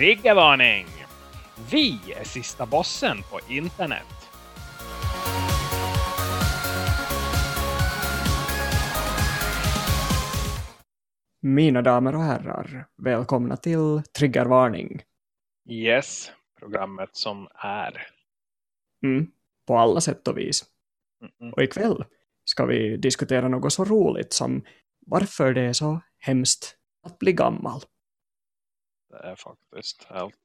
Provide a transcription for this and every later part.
Triggervarning! Vi är sista bossen på internet. Mina damer och herrar, välkomna till Triggervarning. Yes, programmet som är. Mm, på alla sätt och vis. Mm -mm. Och ikväll ska vi diskutera något så roligt som varför det är så hemskt att bli gammal. Det är faktiskt helt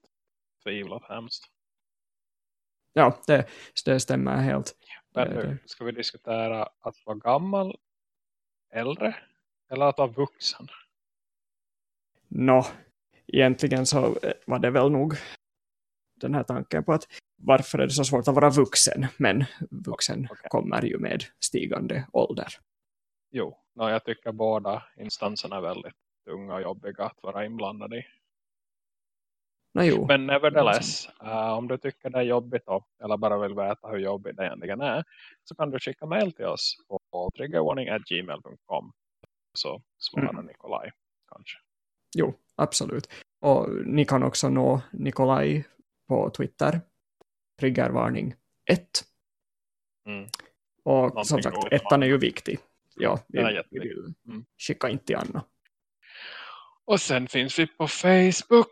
tvivlat hemskt. Ja, det, det stämmer helt. Men Det- nu ska vi diskutera att vara gammal, äldre eller att vara vuxen. Nå, egentligen så var det väl nog den här tanken på att varför är det så svårt att vara vuxen? Men vuxen Okej. kommer ju med stigande ålder. Jo, no, jag tycker båda instanserna är väldigt tunga och jobbiga att vara inblandade i. Nå jo, Men nevertheless, eh, om du tycker det är jobbigt då, eller bara vill veta hur jobbigt det egentligen är så kan du skicka mail till oss på triggerwarning.gmail.com så svarar Mm. Nikolaj kanske. jo, absolut. Och ni kan också nå Nikolaj på Twitter. Triggervarning 1. Mm. Och Någonting som sagt, ettan är ju viktig. Ja, vi, är vi Mm. skicka inte till Anna. Och sen finns vi på Facebook.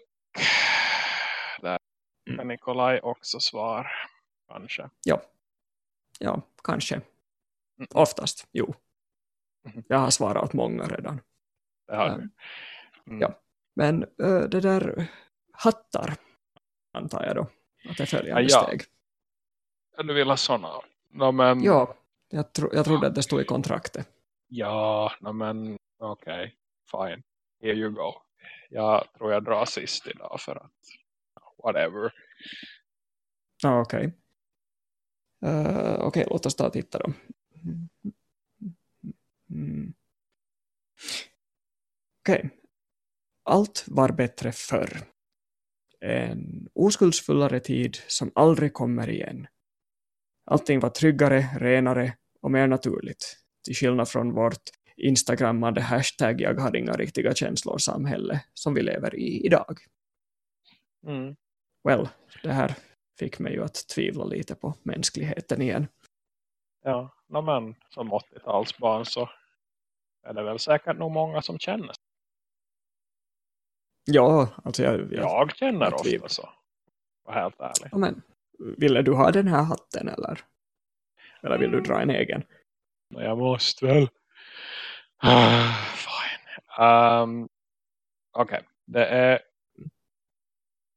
Mm. kan Nikolaj också svara. Kanske. Ja, ja kanske. Mm. Oftast, jo. Mhm. Jag har svarat åt många redan. Det har du. Mm. Ja. Men ö, det där hattar, antar jag då, att det är följande Ja, ja. steg. Du vill ha sådana? No, men, Ja, jag, tro, jag trodde att det stod i kontraktet. Ja, no, men okej. Fine. Here you go. Jag tror jag drar sist idag för att whatever. Ja, okej. Eh, okej, låt oss ta och titta då. Mm. Okej. Allt var bättre förr. En oskuldsfullare tid som aldrig kommer igen. Allting var tryggare, renare och mer naturligt. Till skillnad från vårt instagrammade hashtag jag har inga riktiga känslor samhälle som vi lever i idag. Mm. Well, det här fick mig ju att tvivla lite på mänskligheten igen. Ja, no, men som 80-talsbarn så är det väl säkert nog många som känner. Ja, alltså jag, jag, Jag känner jag ofta så. Var helt ärlig. Ja, men, ville du ha den här hatten eller? Eller vill du dra en egen? Jag måste väl. Ah, Fine. Um, Okej, det är.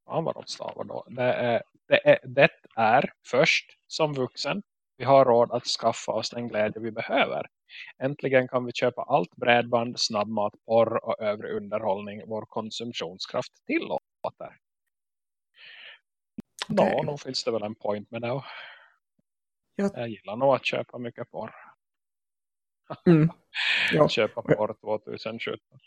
Fan vad de stavar då. Det är, det är. Det är först som vuxen. Vi har råd att skaffa oss den glädje vi behöver. Äntligen kan vi köpa allt bredband, snabbmat, porr och övrig underhållning vår konsumtionskraft tillåter. Ja, då finns det väl en point med det. Ja. Jag gillar nog att köpa mycket porr. Mm. Ja, Köpa porr 2017.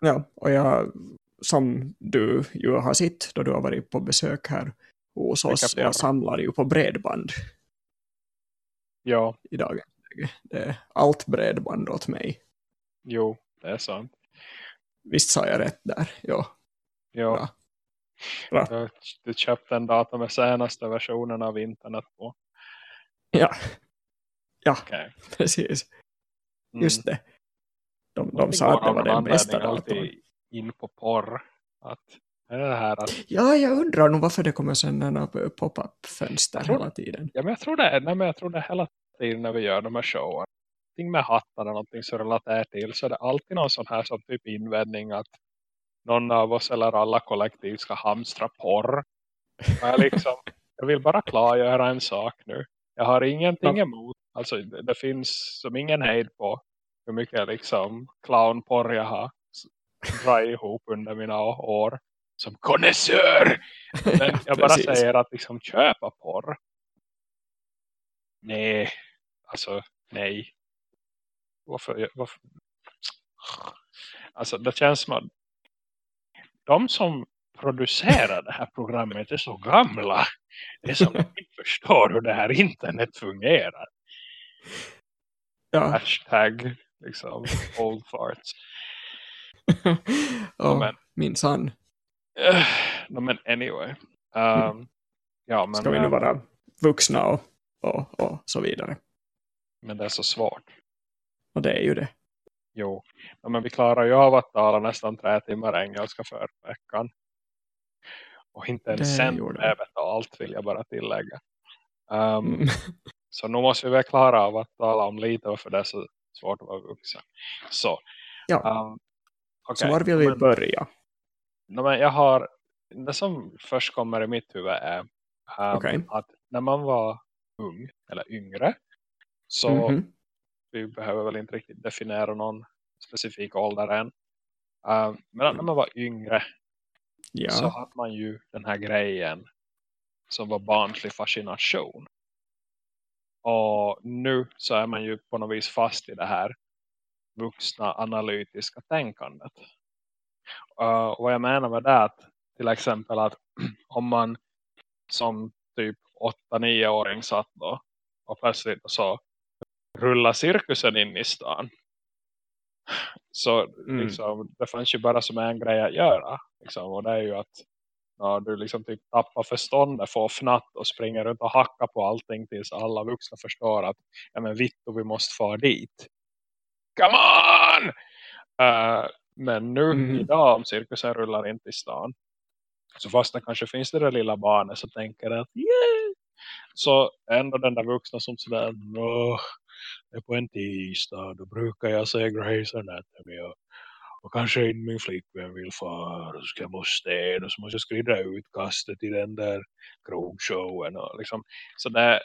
ja, och jag, som du ju har sett då du har varit på besök här hos oss, jag samlar ju på bredband Ja, i dagens. Det är allt bredband åt mig. jo, det är sant. Visst sa jag rätt där? Ja, Jo, Bra. Bra. Du, köpte en dator med senaste versionen av internet på. ja. Ja, Okej. precis. Mm. Just det. De, de sa att det var den bästa datorn. alltid in på porr. Att, att, Ja, jag undrar nog varför det kommer sådana pop-up-fönster hela tiden. ja, men jag tror det är, nej, men jag tror det är hela tiden när vi gör de här showen. Någonting med hattar eller någonting som relaterar till så är det alltid någon sån här som typ invändning att någon av oss eller alla kollektiv ska hamstra porr. Jag, liksom, jag vill bara klargöra en sak nu. Jag har ingenting emot, alltså det, det finns som ingen hejd på hur mycket liksom clownporr jag har dragit ihop under mina år som konnässör. Jag bara säger att liksom köpa porr. Nej, alltså nej. Varför, varför? Alltså det känns som att de som producerar det här programmet är så gamla. Det är som att de inte förstår hur det här internet fungerar. Ja, Hashtag liksom old farts. Ja men- minsann. Uh, no, men anyway. Um, ja, men, Ska vi nu eh, vara vuxna och, och, och så vidare. men det är så svårt. Och det är ju det. Jo, ja, men vi klarar ju av att tala nästan tre timmar engelska för veckan. Och inte en Det cent gjorde är betalt vill jag bara tillägga. Um, Mm. Så nu måste vi väl klara av att tala om lite varför det är så svårt att vara vuxen. Så, Ja, um, så okej. var vill vi men, börja? no, men jag har, det som först kommer i mitt huvud är um, Okej. att när man var ung eller yngre så Mhm. vi behöver väl inte riktigt definiera någon specifik ålder än. Um, men när man var yngre så Ja, hade man ju den här grejen som var barnslig fascination. Och nu så är man ju på något vis fast i det här vuxna analytiska tänkandet. Uh, vad jag menar med det är att till exempel att om man som typ 8-9-åring satt då och plötsligt så rullar cirkusen in i stan. Så Mm. liksom, det fanns ju bara som en grej att göra. Liksom, och det är ju att ja, du liksom typ tappar förståndet, får fnatt och springer runt och hackar på allting tills alla vuxna förstår att ja men Vitto vi måste få dit. Come on! Uh, men nu Mhm. idag om cirkusen rullar in till stan så fast det kanske finns det där lilla barnet som tänker att yeah! så ändå den där vuxna som sådär Åh, det är på en tisdag då brukar jag se Grey's Anatomy och, och kanske inte min flickvän vill fara och så ska jag städa och så måste jag skrida ut kastet i den där krogshowen och liksom så det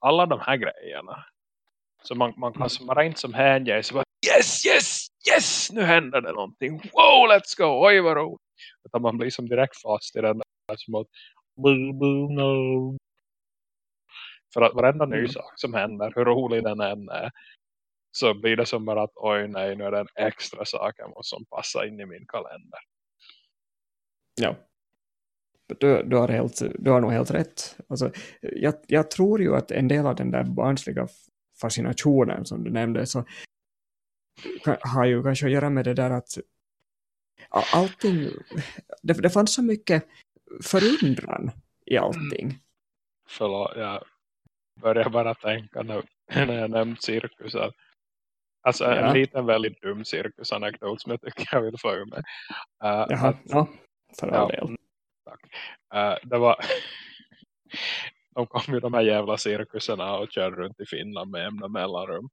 alla de här grejerna så man, man kan som bara inte som hänge så bara yes, yes, yes, nu händer det någonting. Wow, let's go, oj vad roligt. Utan man blir som direkt fast i den där som att boo, boo, no. För att varenda ny Mm. sak som händer, hur rolig den än är, så blir det som bara att oj nej, nu är det en extra sak som passa in i min kalender. ja. Du, du, har helt, du har nog helt rätt. Alltså, jag, jag tror ju att en del av den där barnsliga fascinationen som du nämnde så har ju kanske att göra med det där att allting, det, det fanns så mycket förundran i allting. Förlåt, jag börjar bara tänka nu när jag nämnt cirkusen. Alltså en Ja. liten väldigt dum cirkusanekdot som jag tycker jag vill få ur mig. Uh, Jaha, att- ja, för all Ja, del. Tack. Eh, det var de kom ju de här jävla cirkuserna och körde runt i Finland med jämna mellanrum.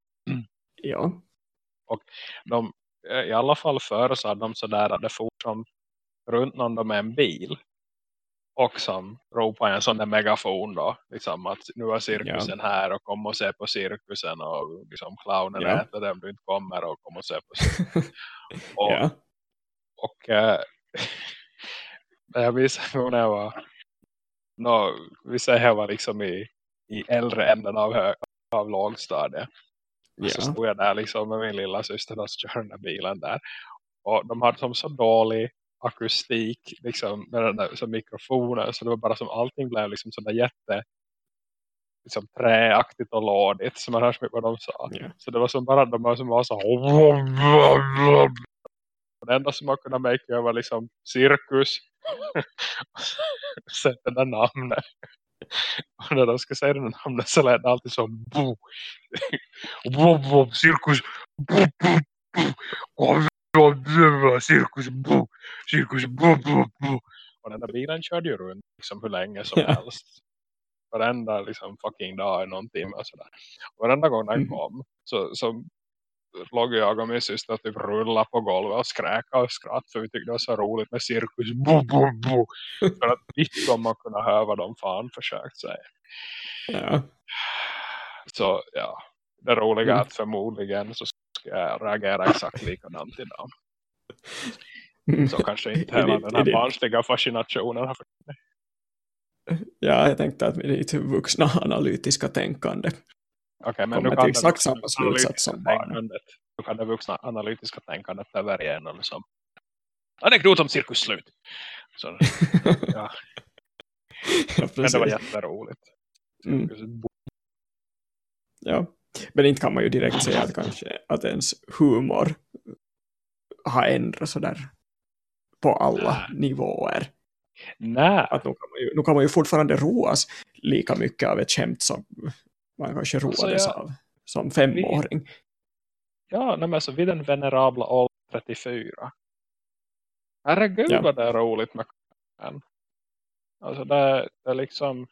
Ja, De, eh, I alla fall förr så hade de sådär att det som runt någon med en bil. Och som ropade en sån där megafon då. Liksom att nu är cirkusen här och kom och se på cirkusen. Och liksom clownen Ja. äter det om du inte kommer och kom och se på cirkusen. Och, ja, Och eh, jag minns när jag var no, vi säger jag var liksom i, i äldre änden av, hö, av lågstadiet. Och Så ja, stod jag där liksom med min lilla syster så körde den där bilen där. Och de hade som så dålig akustik liksom med den där som mikrofonen så det var bara som allting blev liksom sådär jätte liksom träaktigt och lådigt så man hörs mycket vad de sa. ja. Så det var som bara de var som var så och det enda som man kunde make var liksom cirkus. Sätta det där namnet. Och när de ska säga det namnet så lät det alltid som bo bo bo cirkus. Bo bo bo och cirkus. Bo cirkus. Bo bo bo och den där bilen körde ju runt liksom hur länge som Ja. helst. Varenda liksom fucking dag i någon timme och sådär. Och varenda gång den Mm. kom så, så låg jag och min syster typ rulla på golvet och skräka och skratt för vi tyckte det var så roligt med cirkus. Bo, bo, bo. För att vitt om man kunde höra vad de fan försökt säga. ja. Så ja, det roliga är att förmodligen så ska jag reagera exakt likadant idag. Så kanske inte hela den här barnsliga fascinationen har Ja, jag tänkte att med ditt vuxna analytiska tänkande Okej, men kommer nu till exakt det samma slutsats som barnen. Nu kan det vuxna analytiska tänkandet över igenom som anekdot om cirkus slut. Så, ja, ja, men det var jätteroligt. Mm. Ja, men inte kan man ju direkt säga att kanske att ens humor har ändrats sådär på alla nivåer. Nej. Att nu, kan man ju, nu kan man ju fortfarande roas lika mycket av ett skämt som man kanske roades Alltså, jag- av som femåring. Ja, nej, men alltså vid den venerabla åldern 34. Herregud Ja. vad det är roligt med kakan. Alltså det, det är liksom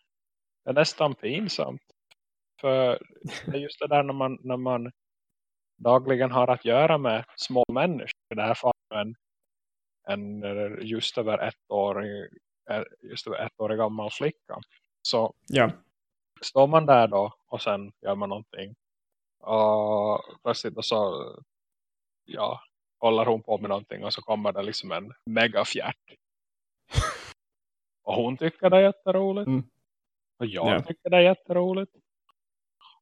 det är nästan pinsamt. För det är just det där när man, när man dagligen har att göra med små människor. I det här fallet en, en just över ett år eh, just över ett år gammal flicka. Så Ja, står man där då och sen gör man någonting. Och plötsligt och så ja, håller hon på med någonting och så kommer det liksom en megafjärt. Och hon tycker det är jätteroligt. Mm. Och jag Ja. tycker det är jätteroligt.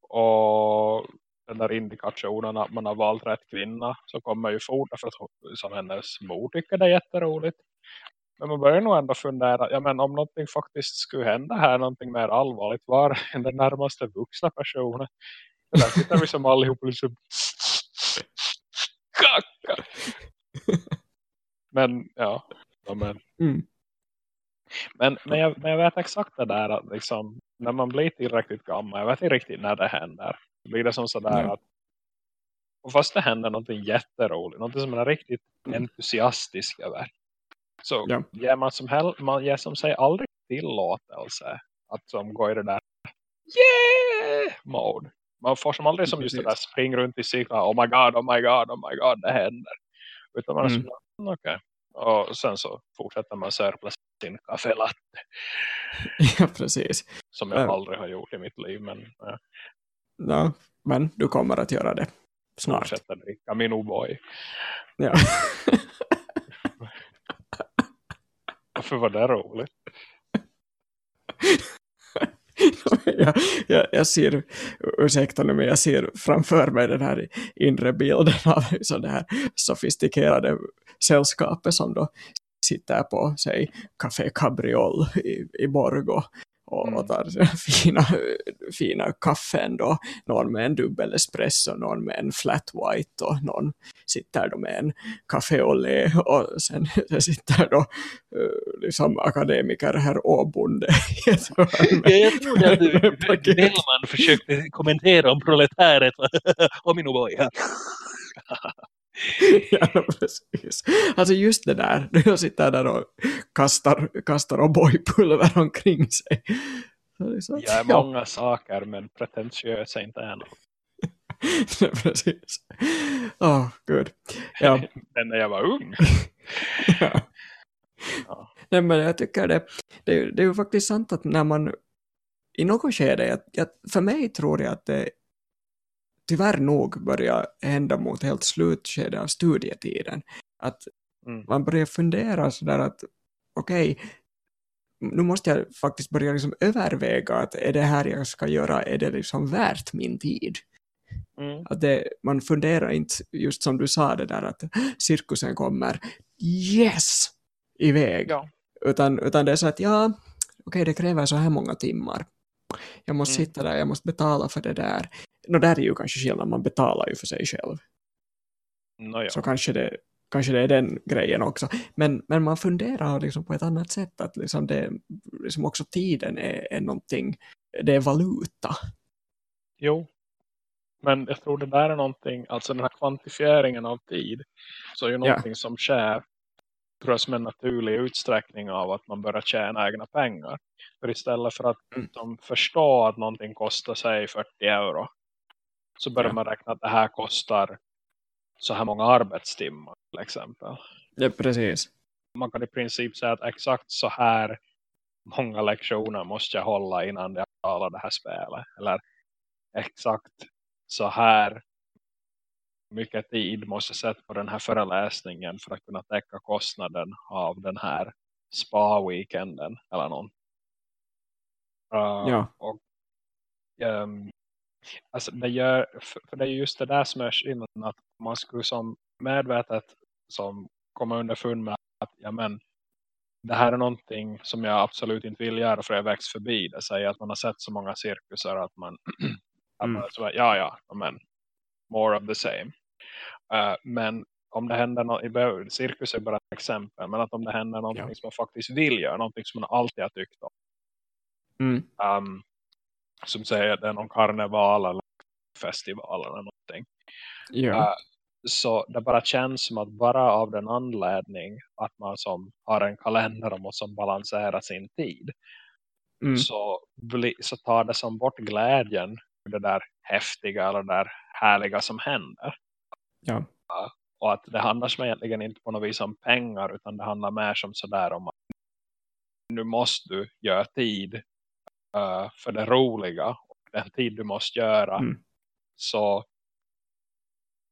Och den där indikationen att man har valt rätt kvinna så kommer ju fort för att hon- som hennes mor tycker det är jätteroligt. Men man börjar nog ändå fundera, ja men om någonting faktiskt skulle hända här, någonting mer allvarligt, var är den närmaste vuxna personen? Där sitter vi som allihop liksom kacka. Men ja, ja men, mm. men, men, jag, men jag vet exakt det där att liksom, när man blir tillräckligt gammal, jag vet inte riktigt när det händer. Då blir det som sådär Ja. att och fast det händer någonting jätteroligt, någonting som man är riktigt Mm. entusiastisk över. Så Ja. ger man som, hel, man ger som sig aldrig tillåtelse att som går i det där yeah mode. Man får som aldrig som just det där spring runt i cyklar, oh my god, oh my god, oh my god, det händer. Utan man är Mm. som, "Mm, okej. Och sen så fortsätter man sörpla sin kaffe latte ja precis. som jag Ja. aldrig har gjort i mitt liv. Men jag Ja, men du kommer att göra det snart. fortsätter dricka min O'boy. Ja. Varför var det roligt? jag, jag, jag ser, ursäkta nu, men jag ser framför mig den här inre bilden av så det här sofistikerade sällskapet som då sitter på, säg, Café Cabriol i, i Borgo och, Mm. och tar fina, fina kaffen då, någon med en dubbel espresso, någon med en flat white och någon sitter då med en café au lait och sen, sen sitter då eh, liksom akademiker herr Åbonde i ett hörn med- jag trodde att du-. Bellman försökte kommentera om proletäret och min O'boy. ja, precis. Alltså just det där, när jag sitter där och kastar, kastar O'boy-pulver omkring sig. Så är Jag är ja, många saker men pretentiös är inte än. precis. Åh, gud. Ja, Men när jag var ung. ja. Ja. Nej, men jag tycker det, det, är- det är ju faktiskt sant att när man i något skede, jag, jag, för mig tror jag att det tyvärr nog börjar hända mot helt slutskede av studietiden. Att Mm. man börjar fundera sådär att okej, nu måste jag faktiskt börja liksom överväga att är det här jag ska göra, är det liksom värt min tid? Mm. Att det, man funderar inte, just som du sa det där att cirkusen kommer, yes, iväg. Ja. Utan, utan det är så att ja, okej det kräver så här många timmar. Jag måste Mm. sitta där, jag måste betala för det där. Nå där är ju kanske skillnad, man betalar ju för sig själv. Nåja. Så kanske det, kanske det är den grejen också. Men, men man funderar liksom på ett annat sätt, att liksom det, liksom också tiden är, är någonting, det är valuta. Jo. Men jag tror det där är någonting, alltså den här kvantifieringen av tid. Så är ju Ja. någonting som sker tror jag, som en naturlig utsträckning av att man börjar tjäna egna pengar. För istället för att Mm. de förstår att någonting kostar sig 40 euro. Så börjar Ja. man räkna att det här kostar så här många arbetstimmar till exempel. Ja, precis. Man kan i princip säga att exakt så här många lektioner måste jag hålla innan jag talar det här spelet. Eller exakt så här mycket tid måste sätta på den här föreläsningen för att kunna täcka kostnaden av den här spa-weekenden eller någon. Uh, Ja. Och ehm, alltså det gör, för, det är just det där som är skillnaden att man skulle som medvetet som komma underfund med att ja men det här är någonting som jag absolut inte vill göra för jag växt förbi det. Säger att man har sett så många cirkusar att man, att Mm. man så ja ja, men more of the same. Eh, men om det händer något, cirkus är bara ett exempel, men att om det händer någonting ja. som man faktiskt vill göra, någonting som man alltid har tyckt om. Mm. Um, som säger att det är någon karneval eller festival eller någonting. Ja. Uh, så det bara känns som att bara av den anledning att man som har en kalender och måste balansera sin tid mm. så, bli, så tar det som bort glädjen det där häftiga eller det där härliga som händer. Ja. Och att det handlar som egentligen inte på något vis om pengar utan det handlar mer som sådär om att nu måste du göra tid uh, för det roliga och den tid du måste göra mm. så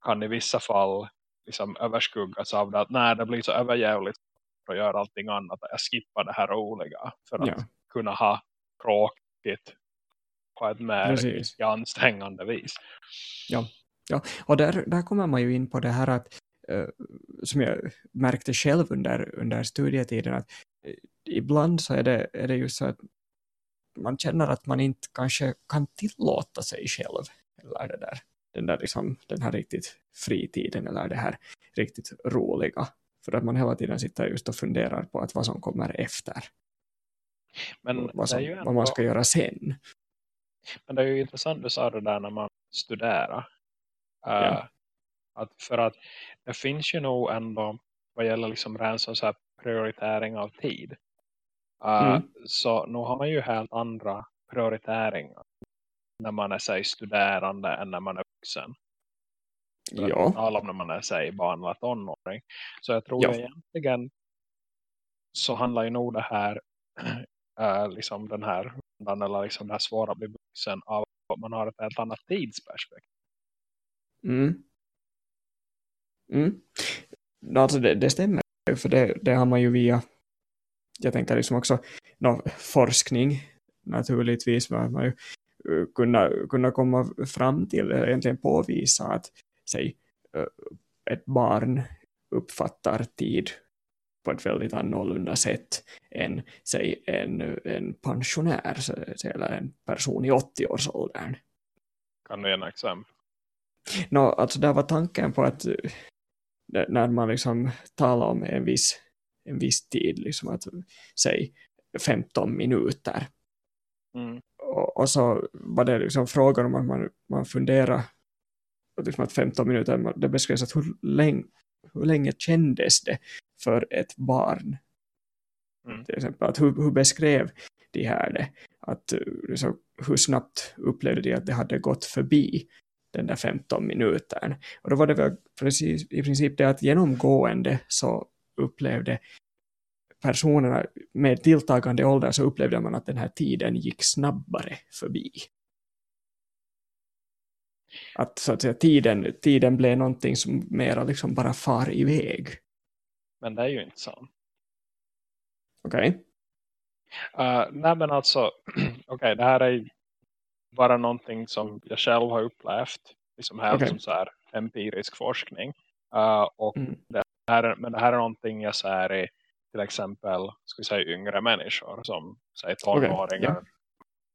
kan i vissa fall liksom överskuggas av det att nej det blir så överjävligt att göra allting annat. Jag skippar det här roliga för att ja. kunna ha tråkigt på ett mer ansträngande vis. Ja, ja. och där, där kommer man ju in på det här att uh, som jag märkte själv under, under studietiden att uh, ibland så är det, är det ju så att man känner att man inte kanske kan tillåta sig själv eller det där den, där liksom, den här riktigt fritiden eller det här riktigt roliga. För att man hela tiden sitter just och funderar på att vad som kommer efter. Men vad, som, ändå... vad man ska göra sen. Men det är ju intressant du sa det där när man studerar. Ja. att för att det finns ju nog ändå vad gäller liksom ren så här prioritering av tid. Uh, mm. Så nu har man ju helt andra prioriteringar när man är sig studerande än när man är vuxen. Ja. Om när man är sig barn eller tonåring. Så jag tror ja. egentligen så handlar ju nog det här äh, liksom den här eller liksom det här svåra att bli vuxen av att man har ett helt annat tidsperspektiv. Mm. Mm. Alltså det, det stämmer ju, för det, det har man ju via jag tänker liksom också no, forskning naturligtvis man ju eh, kunna, kunna komma fram till, egentligen påvisa att säg, eh, ett barn uppfattar tid på ett väldigt annorlunda sätt än säg, en, en pensionär eller en person i 80-årsåldern. Kan du ge en exempel? No, alltså där var tanken på att när man liksom talar om en viss, en viss tid, liksom att säg 15 minuter. Mm och, och, så var det liksom frågan om att man, man funderar liksom att 15 minuter, det beskrevs att hur länge, hur länge kändes det för ett barn mm. till exempel, att hur, hur beskrev de här det att liksom, hur snabbt upplevde de att det hade gått förbi den där 15 minuten och då var det väl precis, i princip det att genomgående så upplevde personerna med tilltagande ålder så upplevde man att den här tiden gick snabbare förbi. Att så att säga tiden, tiden blev någonting som mera liksom bara far iväg. Men det är ju inte sant. Okej. Okay. Uh, nej men alltså, okej okay, det här är bara någonting som jag själv har upplevt. Liksom helt okay. som så här empirisk forskning. Uh, och mm. det här, men det här är någonting jag säger i till exempel ska säga, yngre människor som säg tonåringar okay, yeah.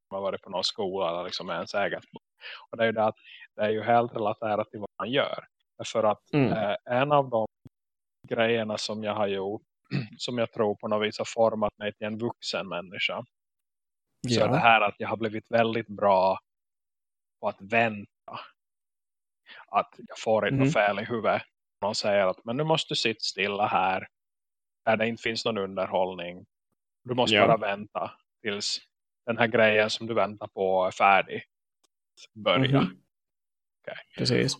som har varit på någon skola eller liksom ens eget och det är ju det att det är ju helt relaterat till vad man gör för att mm. eh, en av de grejerna som jag har gjort som jag tror på något vis har format mig till en vuxen människa. Så är det här att jag har blivit väldigt bra på att vänta att jag får inte mm. fel i huvudet någon säger att men nu måste du sitta stilla här där det inte finns någon underhållning. Du måste ja. bara vänta tills den här grejen som du väntar på är färdig. Börja. Mm -hmm. okay. Precis.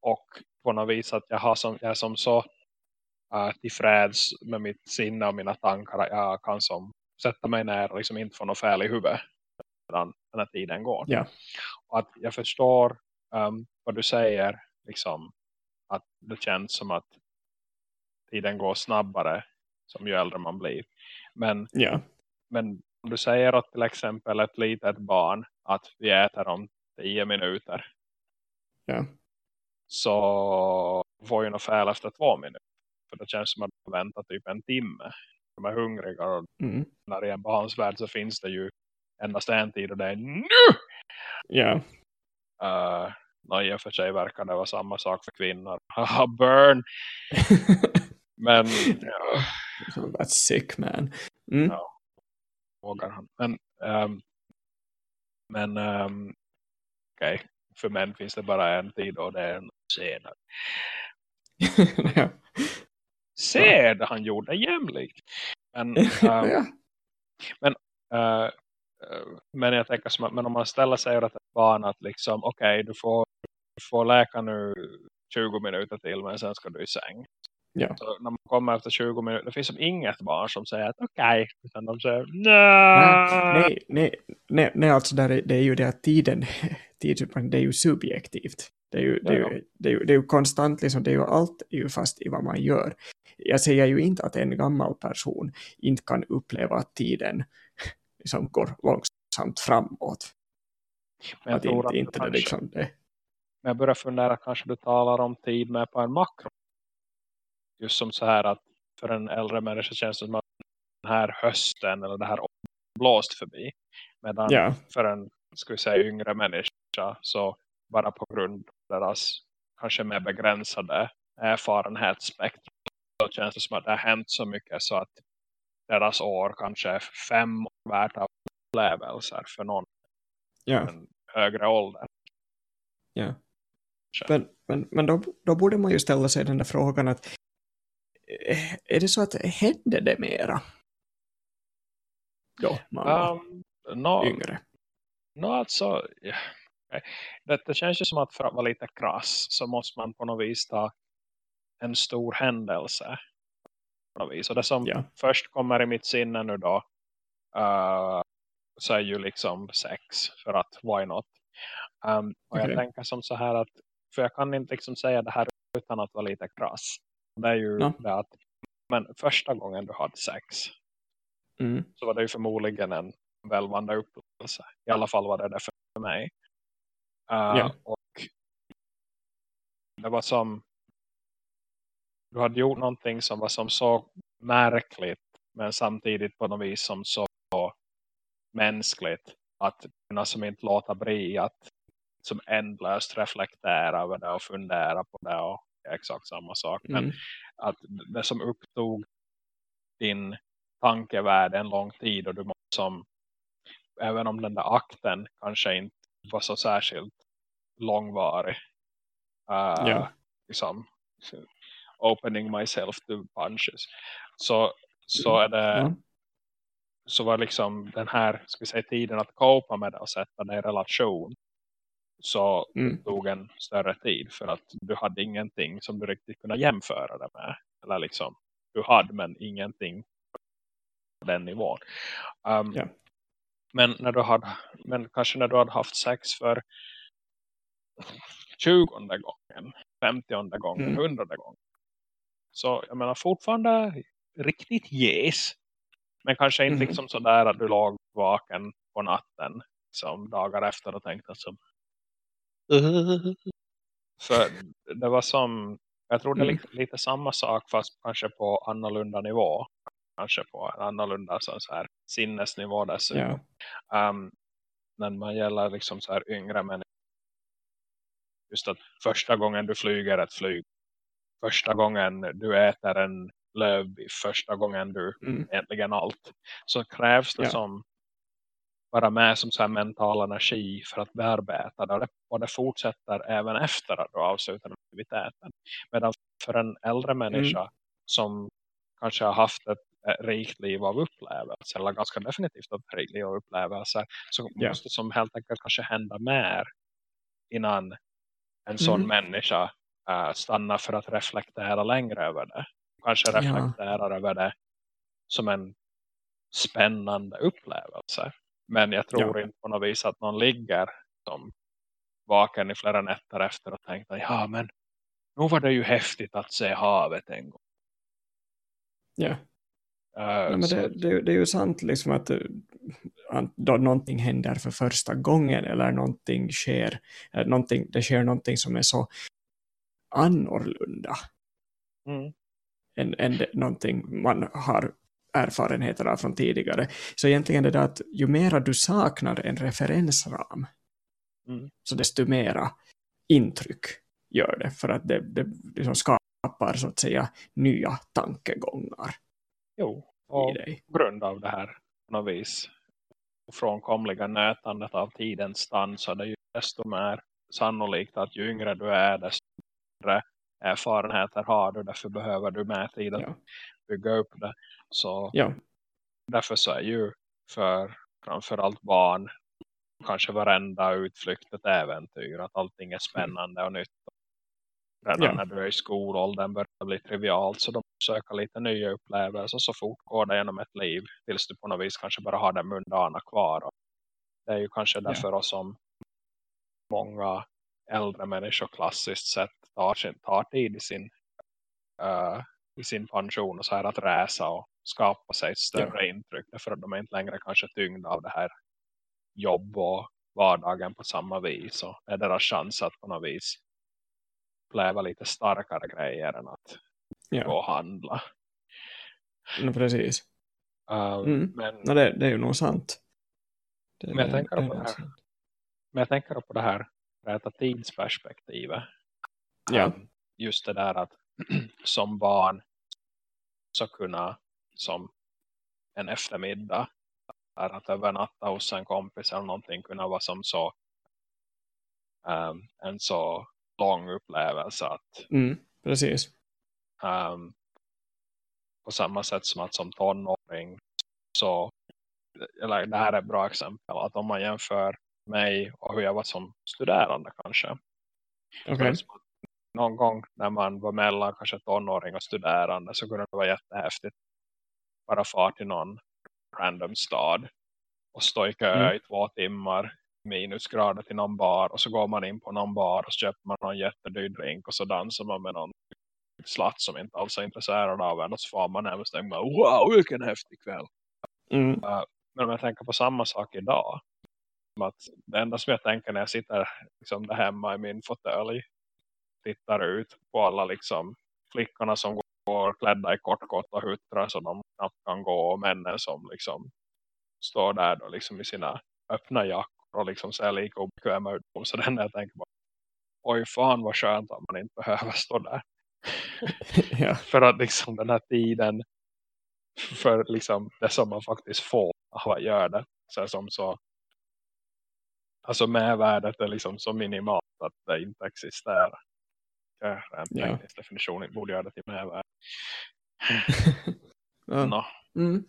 Och på något vis att jag, har som, jag är som så uh, tillfreds med mitt sinne och mina tankar jag kan som sätta mig ner och liksom inte få något fel i huvudet medan den här tiden går. Ja. Och att jag förstår um, vad du säger liksom att det känns som att tiden går snabbare som ju äldre man blir. Men, ja. men om du säger att till exempel ett litet barn att vi äter om tio minuter. Ja. Så får ju något fel efter två minuter. För det känns som att man väntar typ en timme. De är hungriga och mm. när i en barns värld så finns det ju endast en tid och det är nu! Ja. Uh, no, i och för sig verkar det vara samma sak för kvinnor. Haha, burn! Men ja, That's sick man. Mm. Ja. vågar han. Men, ehm, men um, okej, för män finns det bara en tid och det är en senare. ja. Sed han gjorde jämlikt. Men, ehm, ja. eh, eh, men jag tänker som att men om man ställer sig åt ett barn att liksom okej du får, du får läka nu 20 minuter till men sen ska du i säng. Ja. Så när man kommer efter 20 minuter det finns som inget barn som säger att okej utan de säger nej. Nej, nej, nej, nej, alltså där är, det är ju det att tiden, tidsuppfattning, det är ju subjektivt. Det är ju, det är Ja, ju, det är ju, det är ju konstant, liksom, det är ju allt är ju fast i vad man gör. Jag säger ju inte att en gammal person inte kan uppleva att tiden liksom går långsamt framåt. Men jag Att tror inte, att inte det kanske, liksom det. men jag börjar fundera kanske du talar om tid med på en makro. Just som så här att för en äldre människa känns det som att den här hösten eller det här blåst förbi. Medan Ja, för en ska vi säga, yngre människa så bara på grund av deras kanske mer begränsade erfarenhetsspektrum så känns det som att det har hänt så mycket så att deras år kanske är fem år värt av upplevelser för någon ja, en högre ålder. ja. Så. Men, men, men då, då borde man ju ställa sig den där frågan att eh, är det så att hände det mera? Då man Um, no, yngre. no, alltså, ja, okej. det, det känns ju som att för att vara lite krass så måste man på något vis ta en stor händelse. Och det som Ja. först kommer i mitt sinne nu då uh, så är ju liksom sex för att why not. Um, och jag Okej. tänker som så här att för jag kan inte liksom säga det här utan att vara lite krass. Det är ju Ja. det att men första gången du hade sex Mm. så var det ju förmodligen en välvande upplevelse. I alla fall var det det för mig. Uh, Ja. Och det var som du hade gjort någonting som var som så märkligt men samtidigt på något vis som så mänskligt att kunna som inte låta bli att som ändlöst reflektera över det och fundera på det och exakt samma sak. Men Mm. att det som upptog din tankevärld en lång tid och du måste som även om den där akten kanske inte var så särskilt långvarig uh, Ja. liksom opening myself to punches så, så är det Ja. så var liksom den här ska vi säga, tiden att kopa med det och sätta det i relation så Mm. tog en större tid för att du hade ingenting som du riktigt kunde jämföra det med. Eller liksom, du hade men ingenting på den nivån. Um, Ja. men, när du hade, men kanske när du hade haft sex för 20 gången, 50 gången, Mm. 100 gången. Så jag menar fortfarande riktigt yes. Men kanske inte Mhm. liksom sådär att du låg vaken på natten som dagar efter och tänkte att som för det var som jag tror det är Mm. lite, lite samma sak fast kanske på annorlunda nivå kanske på en annorlunda så här sinnesnivå dessutom Ja. um, när man gäller liksom så här yngre människor just att första gången du flyger ett flyg första gången du äter en lövbiff första gången du Mm. egentligen allt så krävs det Ja. som bara med som så här mental energi för att bearbeta det och, det fortsätter även efter att du avslutar aktiviteten medan för en äldre människa Mm. som kanske har haft ett, rikt liv av upplevelser eller ganska definitivt ett rikt liv av upplevelser så Ja. måste som helt enkelt kanske hända mer innan en sån Mm. människa äh, stannar för att reflektera längre över det. Kanske Ja. reflekterar över det som en spännande upplevelse. Men jag tror inte på något vis att någon ligger som vaken i flera nätter efter och tänkte ja men nu var det ju häftigt att se havet en gång. Ja. Äh, Ja, men det, det, det är ju sant liksom att eh, att då någonting händer för första gången eller någonting sker, någonting, det sker någonting som är så annorlunda mm, än, än det, någonting man har erfarenheter av från tidigare. Så egentligen det där att ju mera du saknar en referensram Mm. så desto mera intryck gör det. För att det, det liksom skapar så att säga nya tankegångar Jo, och på grund av det här på något vis ofrånkomliga nötandet av tidens stand så är det ju desto mer sannolikt att ju yngre du är desto mindre erfarenheter har du. Därför behöver du mer tid att Ja. bygga upp det. Så Ja, därför så är ju för framförallt barn kanske varenda utflykt ett äventyr. Att allting är spännande och nytt. Redan Ja. när du är i skolåldern börjar det bli trivialt så de söker lite nya upplevelser så fort går det genom ett liv tills du på något vis kanske bara har det mundana kvar. Och det är ju kanske därför som många äldre människor klassiskt sett tar, sin, tar tid i sin, eh, i sin pension och så här att resa och skapa sig ett större intryck därför att de är inte längre kanske tyngda av det här jobb och vardagen på samma vis och det är deras chans att på något vis uppleva lite starkare grejer än att gå ja. och handla. No, precis. Uh, Mm. men, No, det, det är ju nog sant. Det, Men jag tänker på det här. sant. men jag tänker på det här rätta tidsperspektivet. Ja. Just det där att som barn så kunna som en eftermiddag är att övernatta hos en kompis eller någonting kunna vara som så um, en så lång upplevelse att Mm, precis. um, på samma sätt som att som tonåring så eller det här är ett bra exempel att om man jämför mig och hur jag var som studerande kanske Okej. Så det är som att någon gång när man var mellan kanske tonåring och studerande så kunde det vara jättehäftigt bara far till någon random stad och stå i kö Mm. i två timmar minusgrader till någon bar och så går man in på någon bar och så köper man någon jättedyr drink och så dansar man med någon slatt som inte alls är intresserad av en och så får man hem tänker man wow vilken häftig kväll Mm, men om jag tänker på samma sak idag att det enda som jag tänker när jag sitter liksom där hemma i min fåtölj tittar ut på alla liksom flickorna som går klädda i kortkott och huttrar så de knappt kan gå och männen som liksom står där då liksom i sina öppna jackor och liksom ser lika obekväma ut. Så den jag tänker bara oj fan vad skönt att man inte behöver stå där. Ja. för att liksom den här tiden för liksom det som man faktiskt får av att göra det. Så som så alltså mervärdet är liksom så minimalt att det inte existerar ja, en Ja. teknisk definition borde göra det till mervärde ja. Nå, Mm.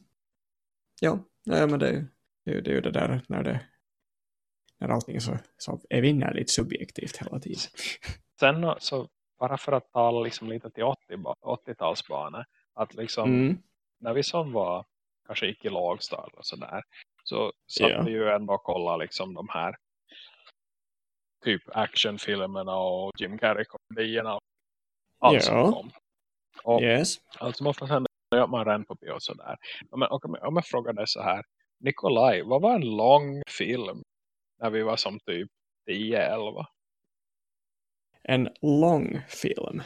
Ja, ja, men det, är ju- det, är det är ju det där när det när allting är så, så evinnerligt subjektivt hela tiden. sen så bara för att tala liksom lite till 80 ba- 80-talsbanor att liksom Mm. när vi som var kanske gick i lågstad och sådär så satt Ja. vi ju ändå och kollade liksom de här typ actionfilmerna och Jim Carrey-komedierna och allt som Ja. kom. Och Yes. allt som ofta händer är att man ränner på bio och sådär. Om jag, om jag, frågar dig så här Nikolaj, vad var en lång film när vi var som typ 10-11? En lång film.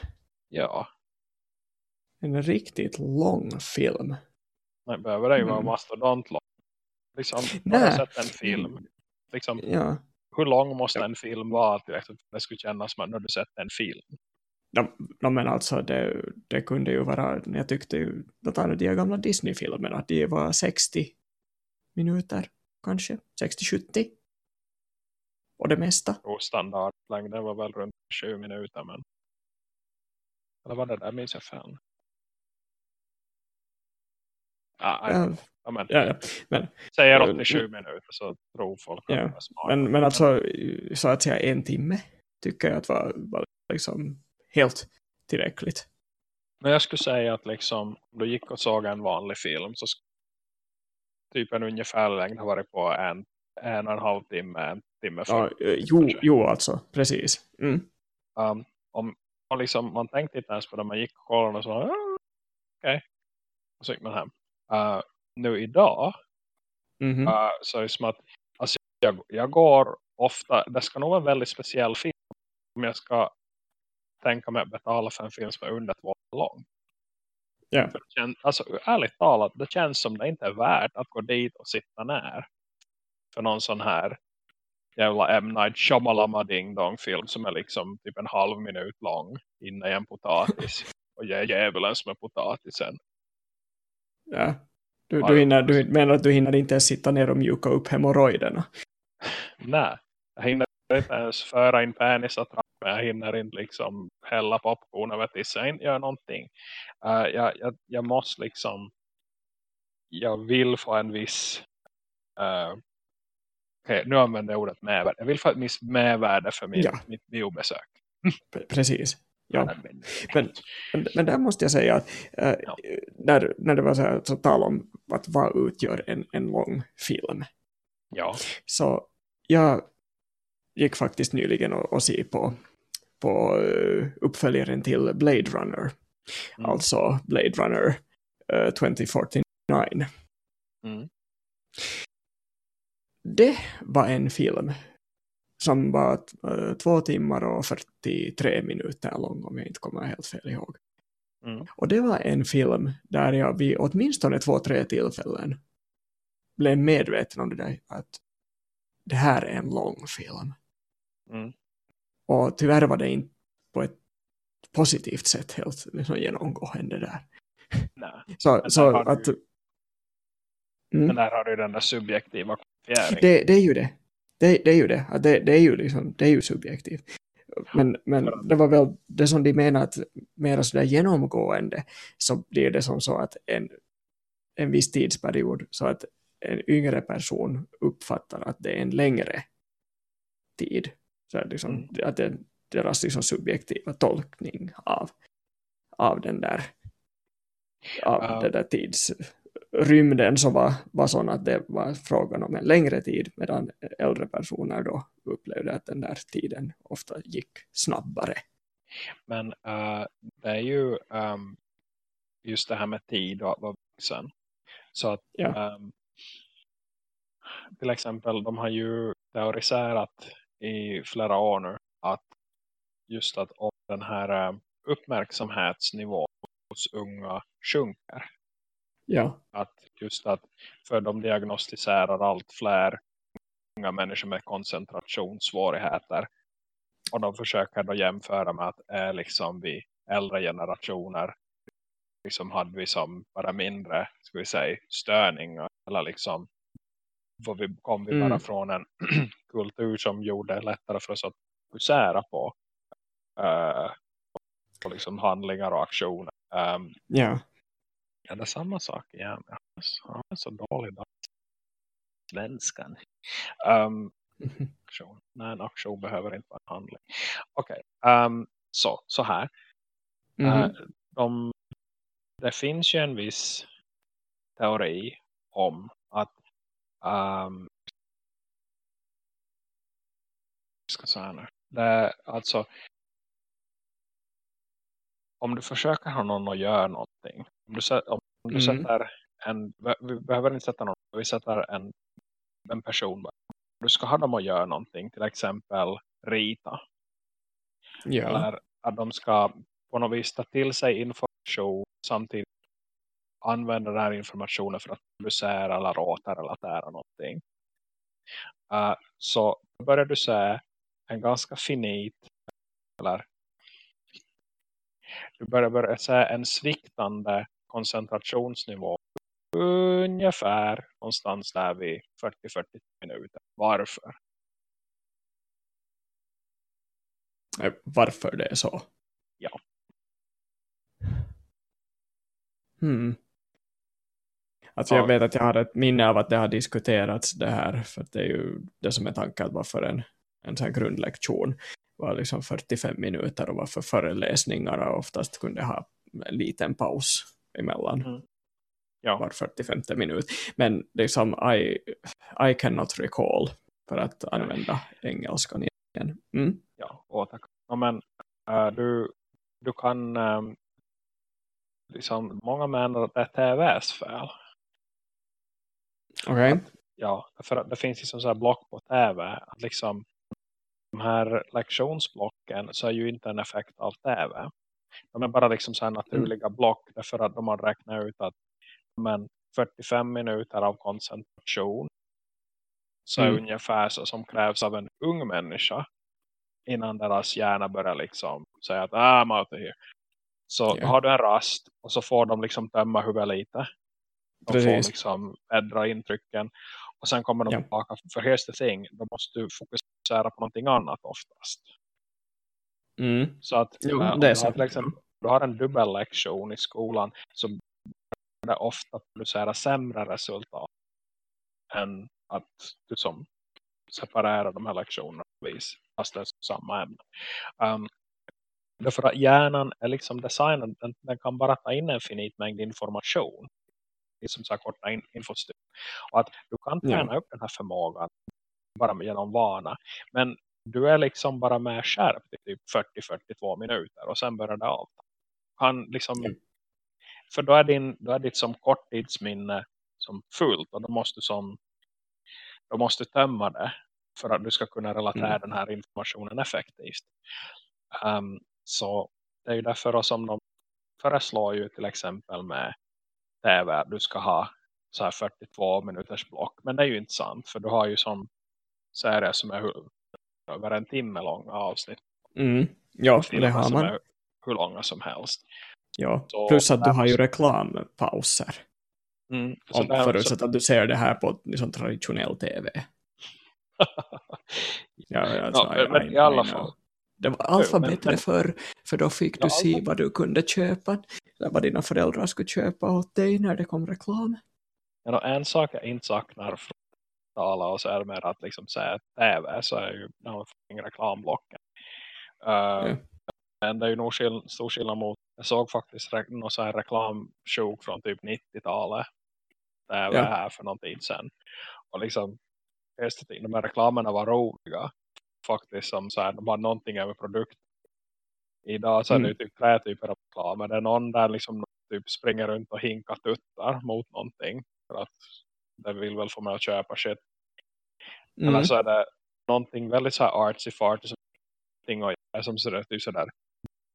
Ja, En riktigt lång film. men behöver det ju vara Mm. mastodontlång. Liksom, Nej. sett en film. Liksom, Ja. Hur lång måste en film vara till att det skulle kännas som att när du sett en film? No, no, men alltså det, det kunde ju vara, jag tyckte ju, tar de gamla Disney-filmerna, de var 60 minuter kanske, 60-70. Och det mesta. Och standardlängden var väl runt 20 minuter. Men... Eller var det där minns jag fel? Ah, Ja, ja, men, ja, ja. Men, säger ja, 87 minuter så tror folk att Ja, smart. men, men alltså, så att säga en timme tycker jag att var, var liksom helt tillräckligt. Men jag skulle säga att liksom, om du gick och såg en vanlig film så typ en ungefär längd har varit på en, en och en halv timme, en timme för. Ja, eh, jo, jo, alltså, precis. Mm. Um, om och liksom, man tänkte inte ens på det, man gick och kollade och så, ah, okej. Och så gick man hem. Uh, nu idag Mhm. uh, så är det som att alltså, jag, jag går ofta, det ska nog vara en väldigt speciell film om jag ska tänka mig att betala för en film som är under två år lång. Ja. För det kän- Alltså ärligt talat, det känns som det inte är värt att gå dit och sitta när. För någon sån här jävla M. Night Shyamalama Ding Dong film som är liksom typ en halv minut lång inne i en potatis och ger djävulen som är potatisen. Ja. Du, du, hinner, du menar att du hinner inte ens sitta ner och mjuka upp hemorrojderna? Nej, jag hinner inte ens föra in penis trappa. Jag hinner inte liksom hälla popcorn över tissan. Jag gör någonting. Uh, jag, jag, jag måste liksom jag vill få en viss uh, okay, nu använder jag ordet medvärde. Jag vill få ett viss medvärde för min, ja. mitt biobesök. Precis. Ja. Men, men, men där måste jag säga att äh, ja. när, när det var så, här, så tal om att vad utgör en, en lång film. Ja. Så jag gick faktiskt nyligen och, och se på, på uh, uppföljaren till Blade Runner. Mm. Alltså Blade Runner uh, 2049. Mm. Det var en film som var uh, två timmar och 43 minuter lång om jag inte kommer helt fel ihåg. Mm. Och det var en film där jag vid åtminstone två, tre tillfällen blev medveten om det där att det här är en lång film. Mm. Och tyvärr var det inte på ett positivt sätt helt liksom genomgående där. Nej. Så, så att... Du, mm. Men där har du den där subjektiva det, det är ju det. Det, det är ju det. det. Det är ju, liksom, det är ju subjektivt. Men, men det var väl det som de menar att mer sådär genomgående så blir det som så att en, en viss tidsperiod så att en yngre person uppfattar att det är en längre tid. Så att, liksom, mm. att det är deras liksom subjektiva tolkning av, av den där av uh. det där tids rymden så var, var sån att det var frågan om en längre tid medan äldre personer då upplevde att den där tiden ofta gick snabbare. Men uh, det är ju um, just det här med tid och att vara vuxen. Så att ja. um, till exempel de har ju teoriserat i flera år nu att just att om den här um, uppmärksamhetsnivån hos unga sjunker Ja. Att just att för de diagnostiserar allt fler unga människor med koncentrationssvårigheter. Och de försöker då jämföra med att är liksom vi äldre generationer liksom hade vi som bara mindre ska vi säga störningar eller liksom för vi kom vi mm. bara från en kultur som gjorde det lättare för oss att fokusera på uh, på liksom handlingar och aktioner. Um, ja. Ja, det är samma sak igen. Han är så dålig då. Svenskan. Um, aktion. Nej, en aktion behöver inte vara en handling. Okej, okay. um, så, så här. Mm -hmm. uh, de, det finns ju en viss teori om att um, ska säga nu. Det, alltså om du försöker ha någon att göra någonting. Om du, om du mm. sätter en, vi behöver inte sätta någon, vi sätter en, en person. Du ska ha dem att göra någonting, till exempel rita. Ja. Eller att de ska på något vis ta till sig information samtidigt använda den här informationen för att producera eller återrelatera någonting. Uh, så börjar du se en ganska finit eller du börjar börja se en sviktande koncentrationsnivå ungefär någonstans där vid 40-40 minuter. Varför? Varför det är så? Ja. Hmm. Alltså jag vet att jag har ett minne av att det har diskuterats det här. För det är ju det som är tanken varför en, en sån grundlektion var liksom 45 minuter och varför föreläsningar oftast kunde ha en liten paus emellan mm. ja. var 45 minut. Men liksom I, I cannot recall för att använda engelskan igen. Mm. Ja, åtack. Ja, men uh, du, du kan um, liksom, många menar att det är TVs fel. Okej. Okay. Ja, för att det finns liksom så här block på TV att liksom de här lektionsblocken så är ju inte en effekt av TV. De är bara liksom så här naturliga mm. block därför att de har räknat ut att men 45 minuter av koncentration så Mm. ungefär så som krävs av en ung människa innan deras hjärna börjar liksom säga att ah, I'm out of here. Så Ja. har du en rast och så får de liksom tömma huvudet lite. De får Precis. liksom ändra intrycken. Och sen kommer de Ja. tillbaka. För here's the thing. Då måste du fokusera på någonting annat oftast. Mm. Så att Jo, om det är du har sant. till exempel du har en dubbellektion i skolan det ofta producera sämre resultat än att du som separerar de här lektionerna vis, fast det är samma ämne. Um, därför att hjärnan är liksom designad, den, den kan bara ta in en finit mängd information i som så här korta in, infostyrk. Och att du kan Ja. träna upp den här förmågan bara genom vana. Men du är liksom bara med skärpt i typ 40-42 minuter och sen börjar det av. Kan liksom, Ja. För då är, din, då är ditt som korttidsminne som fullt och då måste du som då måste tömma det för att du ska kunna relatera Mm. den här informationen effektivt. Ehm, så det är ju därför som de föreslår ju till exempel med tv att du ska ha så här 42 minuters block. Men det är ju inte sant för du har ju som serier som är över en timme långa avsnitt. Mm. Ja, det har man. är hur långa som helst. Ja. Så Plus att du har ju reklampauser. Mm, så Om, förutsatt att du ser det här på liksom, traditionell tv. Ja, alltså, Ja, men- men i alla fall. Det var, allt var bättre förr, för då fick Ja, du se allt- vad du kunde köpa. Eller vad dina föräldrar skulle köpa åt dig när det kom reklam. En sak jag inte saknar från tala och så är det mer att liksom säga tv så är ju de reklamblocken. Uh, Ja. Men det är ju nog skill- stor skillnad mot jag såg faktiskt någon sån här reklamsjuk från typ 90-talet. Det var Ja. här för någon tid sedan. Och liksom just det, de här reklamerna var roliga. Faktiskt som så här, de har någonting över produkt. Idag så är det Mm. typ tre typer av reklamer. Det är någon där liksom typ springer runt och hinkar tuttar mot någonting. För att det vill väl få mig att köpa shit. Mm. Eller så är det någonting väldigt så här artsy farty som och göra som ser ut sådär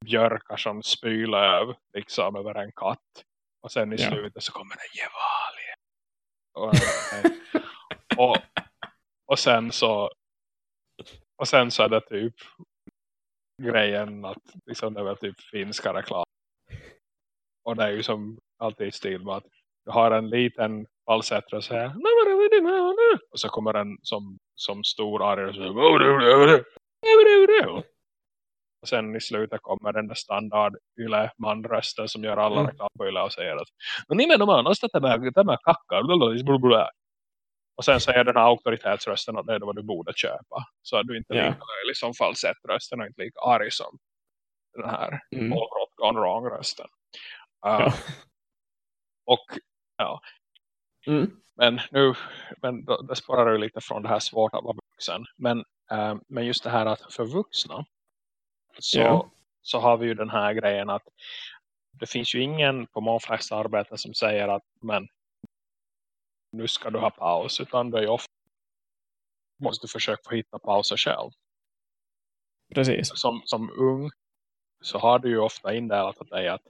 björkar som spyr löv liksom över en katt. Och sen i Ja. slutet så kommer det Gevalia. Och, eh, och, och sen så och sen så är det typ grejen att liksom det är väl typ finska reklam. Och det är ju som alltid i stil med att har en liten falsett och säger och så kommer den som, som stor arg och säger och sen i slutet kommer den där standard yle manrösten som gör alla Mm. reklam på yle och säger att men nimenomaan osta tämä, tämä kakka blablabla." och sen säger den här auktoritetsrösten att det är vad du borde köpa så är du inte Ja. lika löjlig som falsettrösten och inte lika arg som den här Mm. all wrong rösten Uh, Ja. och ja Mm. men nu men då, det spårar ju lite från det här svårt att vara vuxen men, eh, men just det här att för vuxna så, Ja. så har vi ju den här grejen att det finns ju ingen på många flesta arbeten som säger att men nu ska du ha paus utan det är ju ofta måste du försöka hitta pauser själv Precis. som, som ung så har du ju ofta indelat åt dig att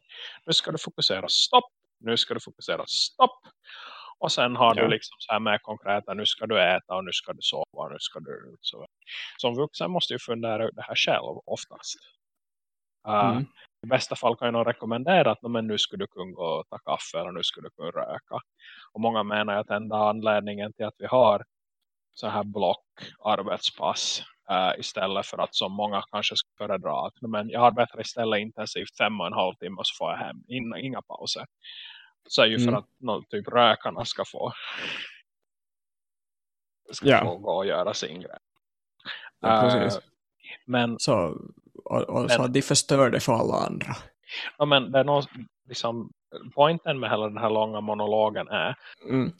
nu ska du fokusera stopp, nu ska du fokusera stopp och sen har Ja. du liksom så här med konkreta nu ska du äta och nu ska du sova och nu ska du så. Som vuxen måste ju fundera ut det här själv oftast. Uh, Mm. I bästa fall kan jag nog rekommendera att "Nå, men nu skulle du kunna gå och ta kaffe eller nu skulle du kunna röka. Och många menar att enda anledningen till att vi har så här block arbetspass eh, istället för att som många kanske skulle föredra att men jag arbetar istället intensivt fem och en halv timme och så får jag hem inga, inga pauser så är ju för Mm. att nå, typ rökarna ska få ska Ja. få gå och göra sin grej Ja, precis. men, Så, och, och så Men- att de förstör det för alla andra. ja, men det är nog, liksom, poängen med hela den här långa monologen är Mm.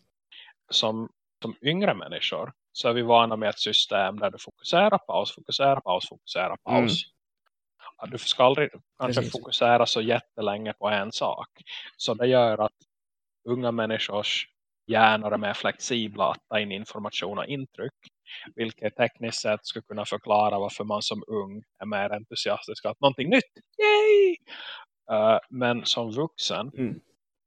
som, som yngre människor så är vi vana med ett system där du fokuserar paus, fokuserar paus, fokuserar paus. Att du ska aldrig kanske Precis. fokusera så jättelänge på en sak. Så det gör att unga människors hjärnor är mer flexibla att ta in information och intryck. Vilket tekniskt sett skulle kunna förklara varför man som ung är mer entusiastisk att någonting nytt. Yay! Eh, men som vuxen Mm.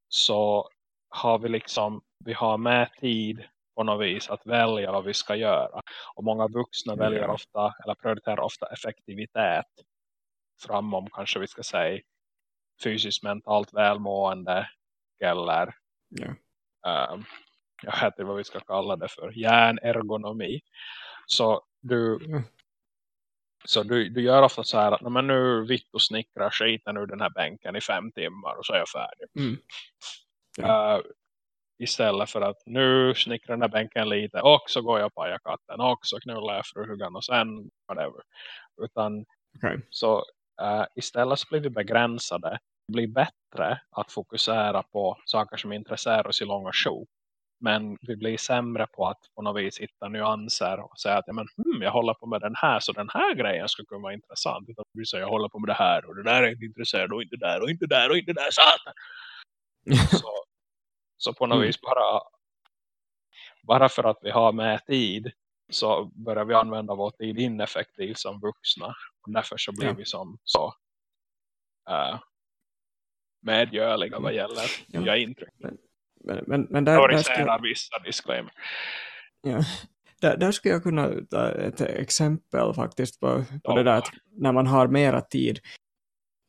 så har vi liksom vi har med tid på något vis att välja vad vi ska göra. Och många vuxna Ja. väljer ofta, eller prioriterar ofta effektivitet framom kanske vi ska säga fysiskt mentalt välmående eller Ja. ehm, jag vet inte vad vi ska kalla det för hjärnergonomi. Så du, Ja. så du, du gör ofta så här att "Nej, men nu vitt och snickrar skiten ur den här bänken i fem timmar och så är jag färdig. Mm. Eh, istället för att nu snickrar den här bänken lite och så går jag på katten och så knullar jag frugan och sen whatever. Utan Okej. så eh, istället så blir vi begränsade. Det blir bättre att fokusera på saker som intresserar oss i långa show. Men vi blir sämre på att på något vis hitta nyanser och säga att ja, men, hmm, jag håller på med den här så den här grejen skulle kunna vara intressant. Utan vi säger jag håller på med det här och det där är inte intresserad och inte där och inte där och inte där. Satan! Så, så på något Mm. vis bara, bara för att vi har med tid så börjar vi använda vår tid ineffektivt som vuxna. Och därför så blir Ja. vi som så uh, medgörliga vad gäller Ja. nya intryck. Men, men, men där, där, skulle, Favoriserar vissa disclaimer. ja, där, där skulle jag kunna ta ett exempel faktiskt på, på det där att när man har mera tid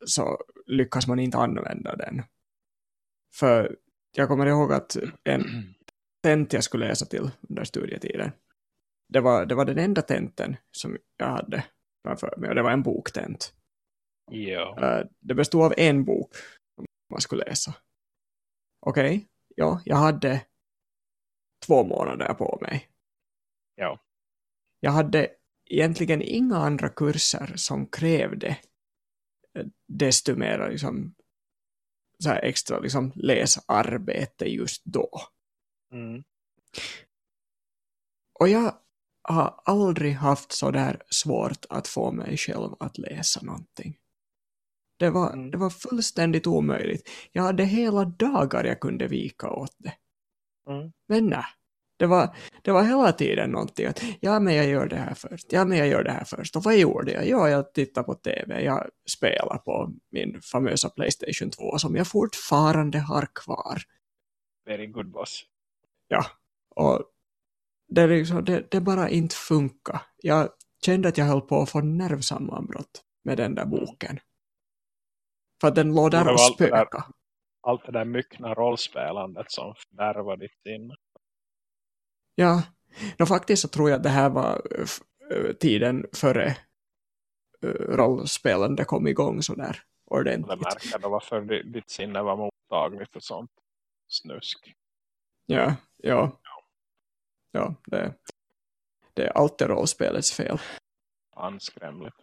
så lyckas man inte använda den. För jag kommer ihåg att en tent jag skulle läsa till under studietiden det var, det var den enda tenten som jag hade framför mig och det var en boktent. Ja. Eh, det bestod av en bok som man skulle läsa. Okej, ja, jag hade två månader på mig. Ja. Jag hade egentligen inga andra kurser som krävde eh, desto mer liksom, så här extra liksom, läsarbete just då. Mm. Och jag har aldrig haft så där svårt att få mig själv att läsa någonting. Det var, Mm. det var fullständigt omöjligt. Jag hade hela dagar jag kunde vika åt det. Mm. Men nej. Det var, det var hela tiden någonting att ja men jag gör det här först, ja men jag gör det här först. Och vad gjorde jag? Ja, jag tittar på tv, jag spelar på min famösa Playstation 2 som jag fortfarande har kvar. Very good boss. Och det, liksom, det, det bara inte funkar. Jag kände att jag höll på att få nervsammanbrott med den där boken. För att den låg där och spöka. Allt det där myckna rollspelandet som fördärvar ditt sinne. Ja, no, faktiskt så tror jag att det här var eh, tiden före eh, rollspelande kom igång Och det ordentligt. märker då varför di- ditt sinne var mottagligt för sånt snusk. Ja, ja. Ja, det, det är alltid rollspelets fel. Anskrämligt.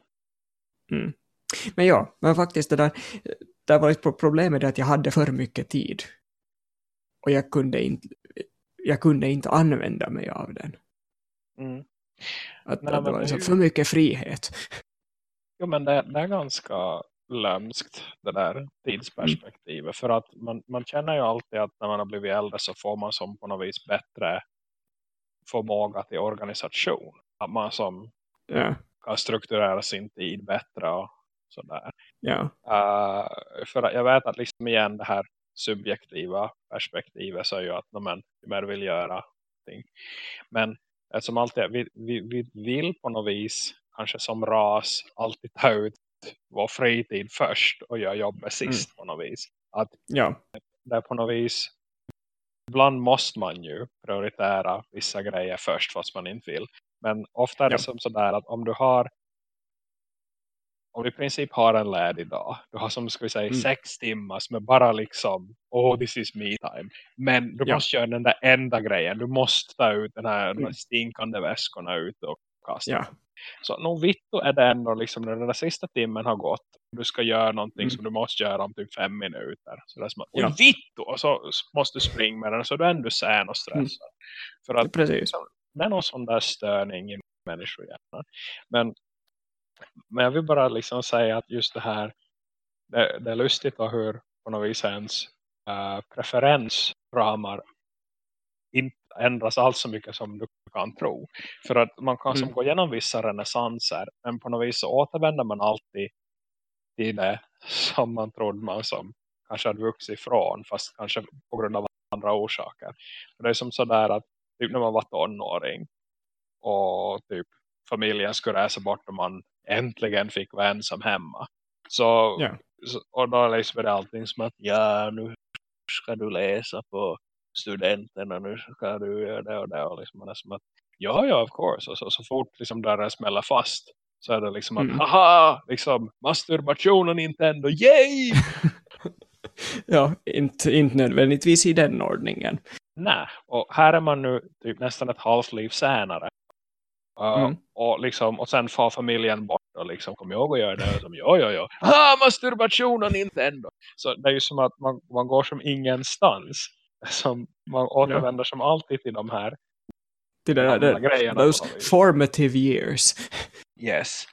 Men ja, men faktiskt det där, där var ett pro- problem med det att jag hade för mycket tid. Och jag kunde inte, jag kunde inte använda mig av den. Mm. Att, Nej, att det men var liksom för mycket frihet. Jo men det, det är ganska lömskt det där tidsperspektivet. För att man, man känner ju alltid att när man har blivit äldre så får man som på något vis bättre förmåga till organisation. Att man som Ja, kan strukturera sin tid bättre och sådär. ja, Uh, för jag vet att liksom igen det här subjektiva perspektivet så är ju att ju mer vill göra någonting. Men eftersom alltid vi, vi, vi vill på något vis kanske som ras alltid ta ut vår fritid först och göra jobbet sist på något vis. Att ja, det är på något vis ibland måste man ju prioritera vissa grejer först fast man inte vill. Men ofta är det Ja. som sådär att om du har om du i princip har en ledig dag. Du har som ska vi säga Mm. sex timmar som är bara liksom oh this is me time. Men du Ja. måste göra den där enda grejen. Du måste ta ut den här Mm. stinkande väskorna ut och kasta. ja, Så nog vittu är det ändå liksom när den där sista timmen har gått. Du ska göra någonting Mm. som du måste göra om typ fem minuter. Så det är som att, Ja. vittu! Och så måste du springa med den. Så du är ändå sen och stressad. För att precis. det är någon sån där störning i människohjärnan. Men, men jag vill bara liksom säga att just det här. Det, det är lustigt och hur på något vis ens uh, preferensramar inte ändras alls så mycket som du kan tro. För att man kan som Mm. gå igenom vissa renässanser. Men på något vis så återvänder man alltid till det som man trodde man som kanske hade vuxit ifrån. Fast kanske på grund av andra orsaker. Och det är som sådär att typ när man var tonåring och typ familjen skulle resa bort och man äntligen fick vara ensam hemma. Så, så och då liksom är det allting som att ja nu ska du läsa på studenten och nu ska du göra det och det och liksom man är som att ja ja of course och så, så fort liksom dörren smäller fast så är det liksom att Mm. haha liksom masturbation och Nintendo yay ja, inte, inte nödvändigtvis i den ordningen. Nej, och här är man nu typ nästan ett halvt liv senare. Uh, Mm. och, liksom, och sen far familjen bort och liksom kom ihåg att göra det. Och som, ja, ja, ja. Ah, masturbation och Nintendo. Så det är ju som att man, man går som ingenstans. Som man återvänder som alltid till de här Till det där, grejerna. those formative years. Yes.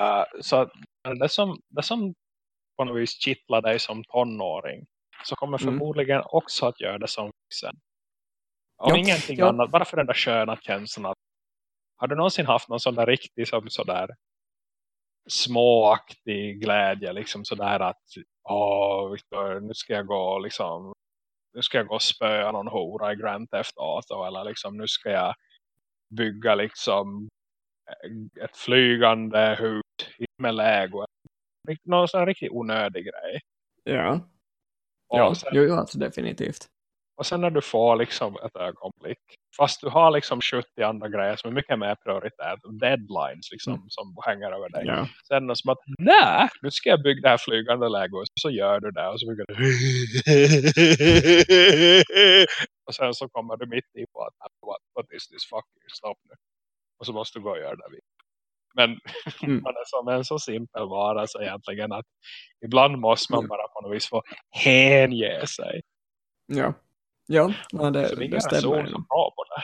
Uh, så det som, det som på något vis kittlar dig som tonåring så kommer Mm. förmodligen också att göra det som vuxen. Om Ja, ingenting ja. annat, bara för den där sköna känslan att har du någonsin haft någon sån där riktig som sådär småaktig glädje liksom sådär att åh Victor, nu ska jag gå liksom nu ska jag gå och spöa någon hora i Grand Theft Auto eller liksom nu ska jag bygga liksom ett flygande hus med Lego. Någon sån riktigt onödig grej. Ja, Och, ja sen, jo, jo, alltså definitivt. Och sen när du får liksom ett ögonblick. Fast du har liksom 70 andra grejer som är mycket mer prioritet. Deadlines liksom Mm. som hänger över dig. Ja. Sen är det som att, nej, nu ska jag bygga det här flygande Lego. Så gör du det och så bygger du. och sen så kommer du mitt i på att, what, what is this fucking stopp nu. Och så måste du gå och göra det. Men Mm. man är som en så simpel vara så egentligen att ibland måste man bara på något vis få hänge sig. Ja, ja, ja det, så det det stämmer. som bra på det.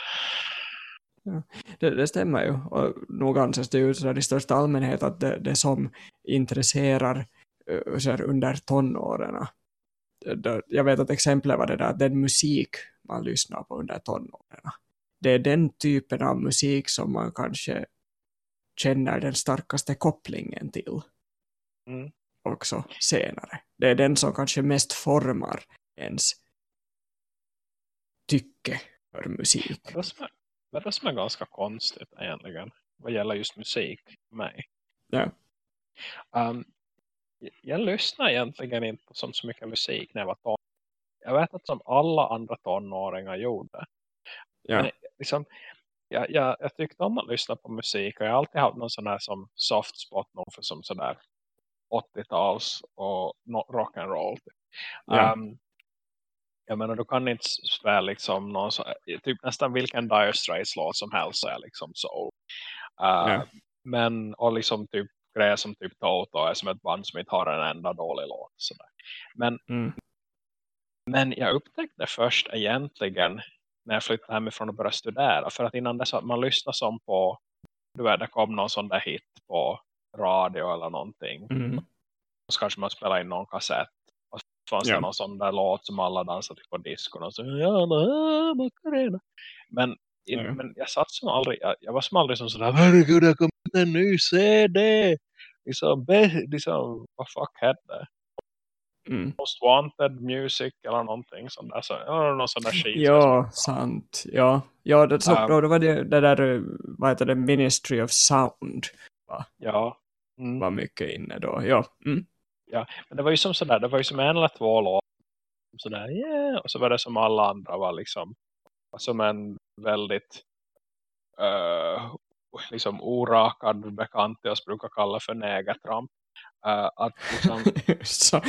Det, det stämmer ju. Och nog anses det ju i största allmänhet att det, det som intresserar eh, så här under tonåren. Jag vet att exemplet var det där, den musik man lyssnar på under tonåren. Det är den typen av musik som man kanske känner den starkaste kopplingen till. Mm. Också senare. Det är den som kanske mest formar ens tycke för musik. Det som är, det som är ganska konstigt egentligen. Vad gäller just musik för mig. Ja. Um, jag- jag lyssnar egentligen inte på som så mycket musik när jag var tonåring. Jag vet att som alla andra tonåringar gjorde. Ja. Men liksom, jag, jag, jag tyckte om att lyssna på musik och jag har alltid haft någon sån här som soft spot någon för som sådär 80-tals och rock'n'roll. Typ. Ja. Um, jag menar du kan inte spela liksom någon så, typ nästan vilken Dire Straits låt som helst så är liksom soul. Uh, Ja. Men och liksom typ grejer som typ Toto är som ett band som inte har en enda dålig låt. Sådär. Men Mm. men jag upptäckte först egentligen när jag flyttade hemifrån och började studera. För att innan dess att man lyssnade som på, du vet det kom någon sån där hit på radio eller någonting. Mm. Och så kanske man spelade in någon kassett. Fanns Ja. det någon sån där låt som alla dansade till på discon. Och så, ja, ma- Macarena. Men, Ja. men jag satt som aldrig, jag, jag var som aldrig som sådär, herregud, det kom ut en ny CD. Liksom, be, liksom vad fuck det? Mm. Most Wanted Music eller någonting sånt där. Så, ja, någon sån där skit. Ja, sant. Ja, ja det, så, Um, då, var det, det där, vad heter det, Ministry of Sound Ja. Mm. var mycket inne då. Ja, mm. Men det var ju som sådär, det var ju som en eller två låtar. Sådär, yeah. Och så var det som alla andra var liksom som en väldigt uh, liksom orakad bekant till oss brukar kalla för nägertramp. Uh, att liksom, så,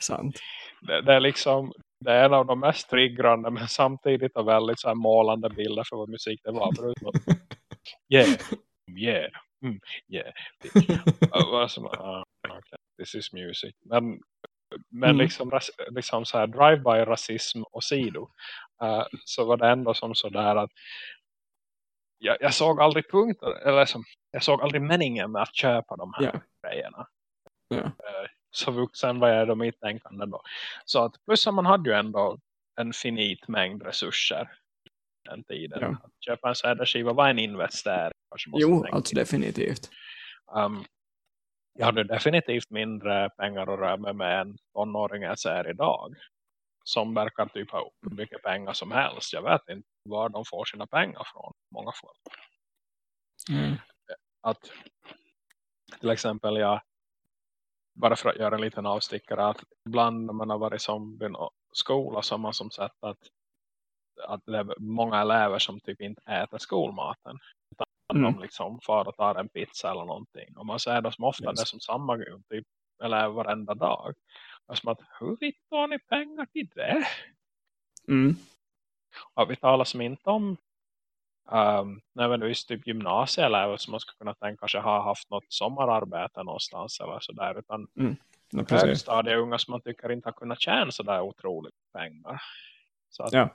sant. det, det är liksom det är en av de mest triggrande men samtidigt och väldigt så här målande bilder för vad musik det var. Förutom, yeah, yeah, mm, yeah. Uh, vad som, uh, okay, this is music. Men, men Mm. liksom, liksom så här drive-by rasism och sido uh, så var det ändå som sådär att jag, jag såg aldrig punkter, eller som, jag såg aldrig meningen med att köpa de här Ja. grejerna. Ja. Eh, Så vuxen var jag då mitt tänkande då. Så att plus att man hade ju ändå en finit mängd resurser den tiden. Ja. Att köpa en CD-skiva var en investering. Jo, alltså definitivt. Um, jag hade definitivt mindre pengar att röra mig med än tonåringar jag ser idag. Som verkar typ ha hur mycket pengar som helst. Jag vet inte. var de får sina pengar från. Många fall. Mm. Att till exempel jag bara för att göra en liten avstickare att ibland när man har varit som vid skola så har man som sett att, att det är många elever som typ inte äter skolmaten Mm. de liksom far och tar en pizza eller någonting och man ser det som ofta Yes. det som samma typ elever varenda dag och som att hur vitt har ni pengar till det? Mm. Och vi talar som inte om um, nödvändigtvis typ gymnasieelever som man skulle kunna tänka sig ha haft något sommararbete någonstans eller sådär utan Ja, precis. högstadieunga som man tycker inte har kunnat tjäna sådär otroligt pengar. Så att, Ja.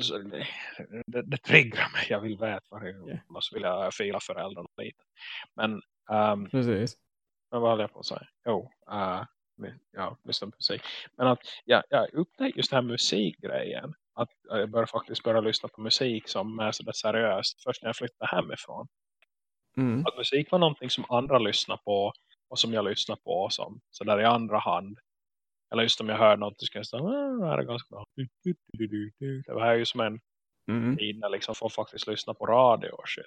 Så det, det, det triggar mig. Jag vill veta vad det är. Och så vill jag fila föräldrarna lite. Men, um, Precis. men vad håller jag på att säga? Jo, uh, ja, lyssna på musik. Men att ja, jag upptäckte just den här musikgrejen. Att jag började faktiskt börja lyssna på musik som är sådär seriöst. Först när jag flyttade hemifrån. Mm. Att musik var någonting som andra lyssnar på. Och som jag lyssnar på som sådär i andra hand. Eller just om jag hör något så ska jag säga, ah, det här är ganska bra. Det var ju som en Mm. tid när liksom folk faktiskt lyssnar på radio och shit.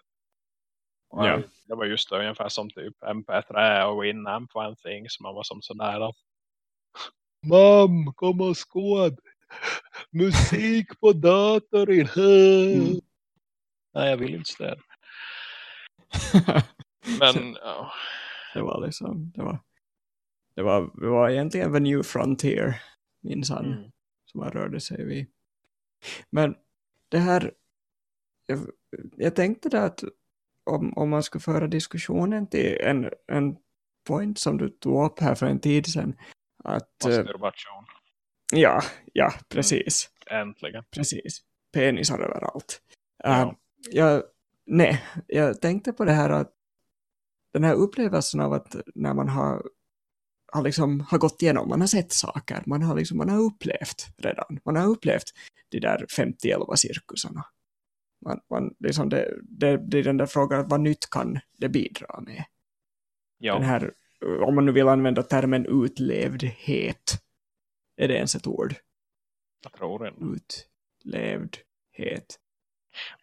Och Ja. Det var just då ungefär som typ MP3 och Winamp var en thing som man var som sådär då. Mam, kom och skåd. Musik på datorn. Mm. Nej, jag vill inte stöd. Men ja, det var liksom, det var, det var, det var egentligen The New Frontier, minsann, mm. som man rörde sig vid. Men det här, jag, jag tänkte där att om, om man skulle föra diskussionen till en, en point som du tog upp här för en tid sedan, att, eh, masturbation. ja, ja, precis, Äntligen. precis, penisar överallt. Ja. Uh, jag, nej, jag tänkte på det här att den här upplevelsen av att när man har, har, liksom, har gått igenom, man har sett saker, man har, liksom, man har upplevt redan, man har upplevt de där 50-11 cirkusarna. Man, man, liksom det, det, det är den där frågan, vad nytt kan det bidra med? Ja. Den här, om man nu vill använda termen utlevdhet, är det ens ett ord? Jag tror inte. Utlevdhet.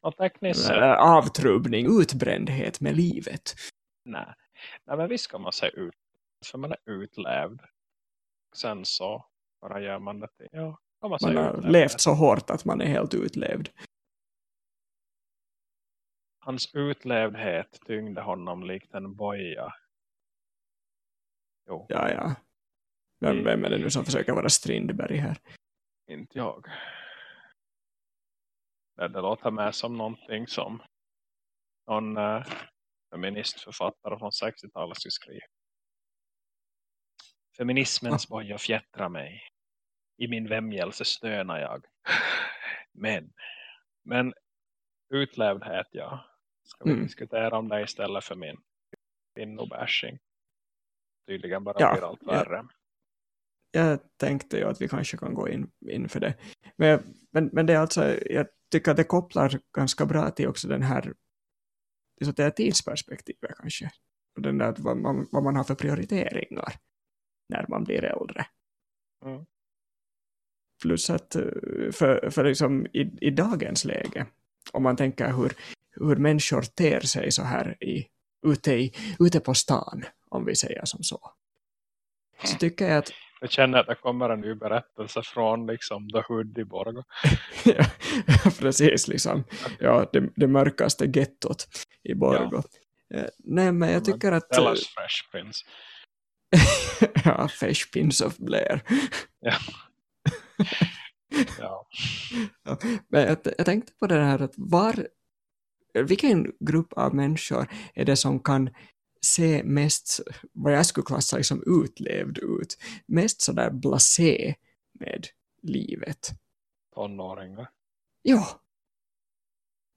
Och tekniskt avtrubbning, utbrändhet med livet. nej. nej. men visst ska man säga ut. För man är utlevd. Sen så bara gör man det till. Ja, man Man har utlevd. levt så hårt att man är helt utlevd. Hans utlevdhet tyngde honom likt en boja. Jo, Ja, ja. Vem, vem är det nu som försöker vara Strindberg här? inte jag. Det, det låter mer som någonting som någon uh, feministförfattare från 60-talet skulle skriva. Feminismens boja fjättrar mig. I min vämjelse stönar jag. Men, men utlevdhet, ja. Ska vi Mm. diskutera om det istället för min kvinnobashing? Tydligen bara Ja, blir allt värre. Jag tänkte ju att vi kanske kan gå in, in för det. Men, men, men det är alltså, jag tycker att det kopplar ganska bra till också den här så det är tidsperspektivet kanske. Och den där, vad, man, vad man har för prioriteringar när man blir äldre. Mm. Plus att eh, för, för liksom i, i dagens läge, om man tänker hur, hur människor ter sig så här i, ute, i, ute på stan, om vi säger som så. Så tycker jag att Jag känner att det kommer en ny berättelse från liksom The Hood i Borgå. ja, precis liksom, ja, det, det mörkaste gettot i Borgå. Eh, Nej, men jag tycker att... Tell us Fresh Prince. Ja, Fresh Pins of Blair. Ja. Ja, men jag, jag tänkte på det här att var, vilken grupp av människor är det som kan se mest, vad jag skulle klassa liksom utlevd ut, mest sådär blasé med livet. Tonåringar. Ja.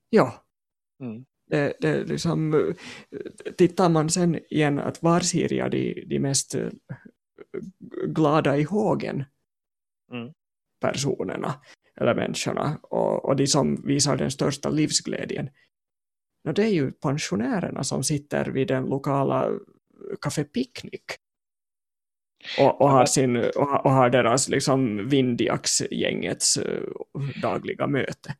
Ja. Mm. Det, det liksom, eh, tittar man sen igen att var ser jag de, de mest glada i hågen Mm. personerna eller människorna och, och de som visar den största livsglädjen. Och det är ju pensionärerna som sitter vid den lokala Café och, och, har, sin, och, och har deras liksom Vindiax-gängets eh, dagliga möte.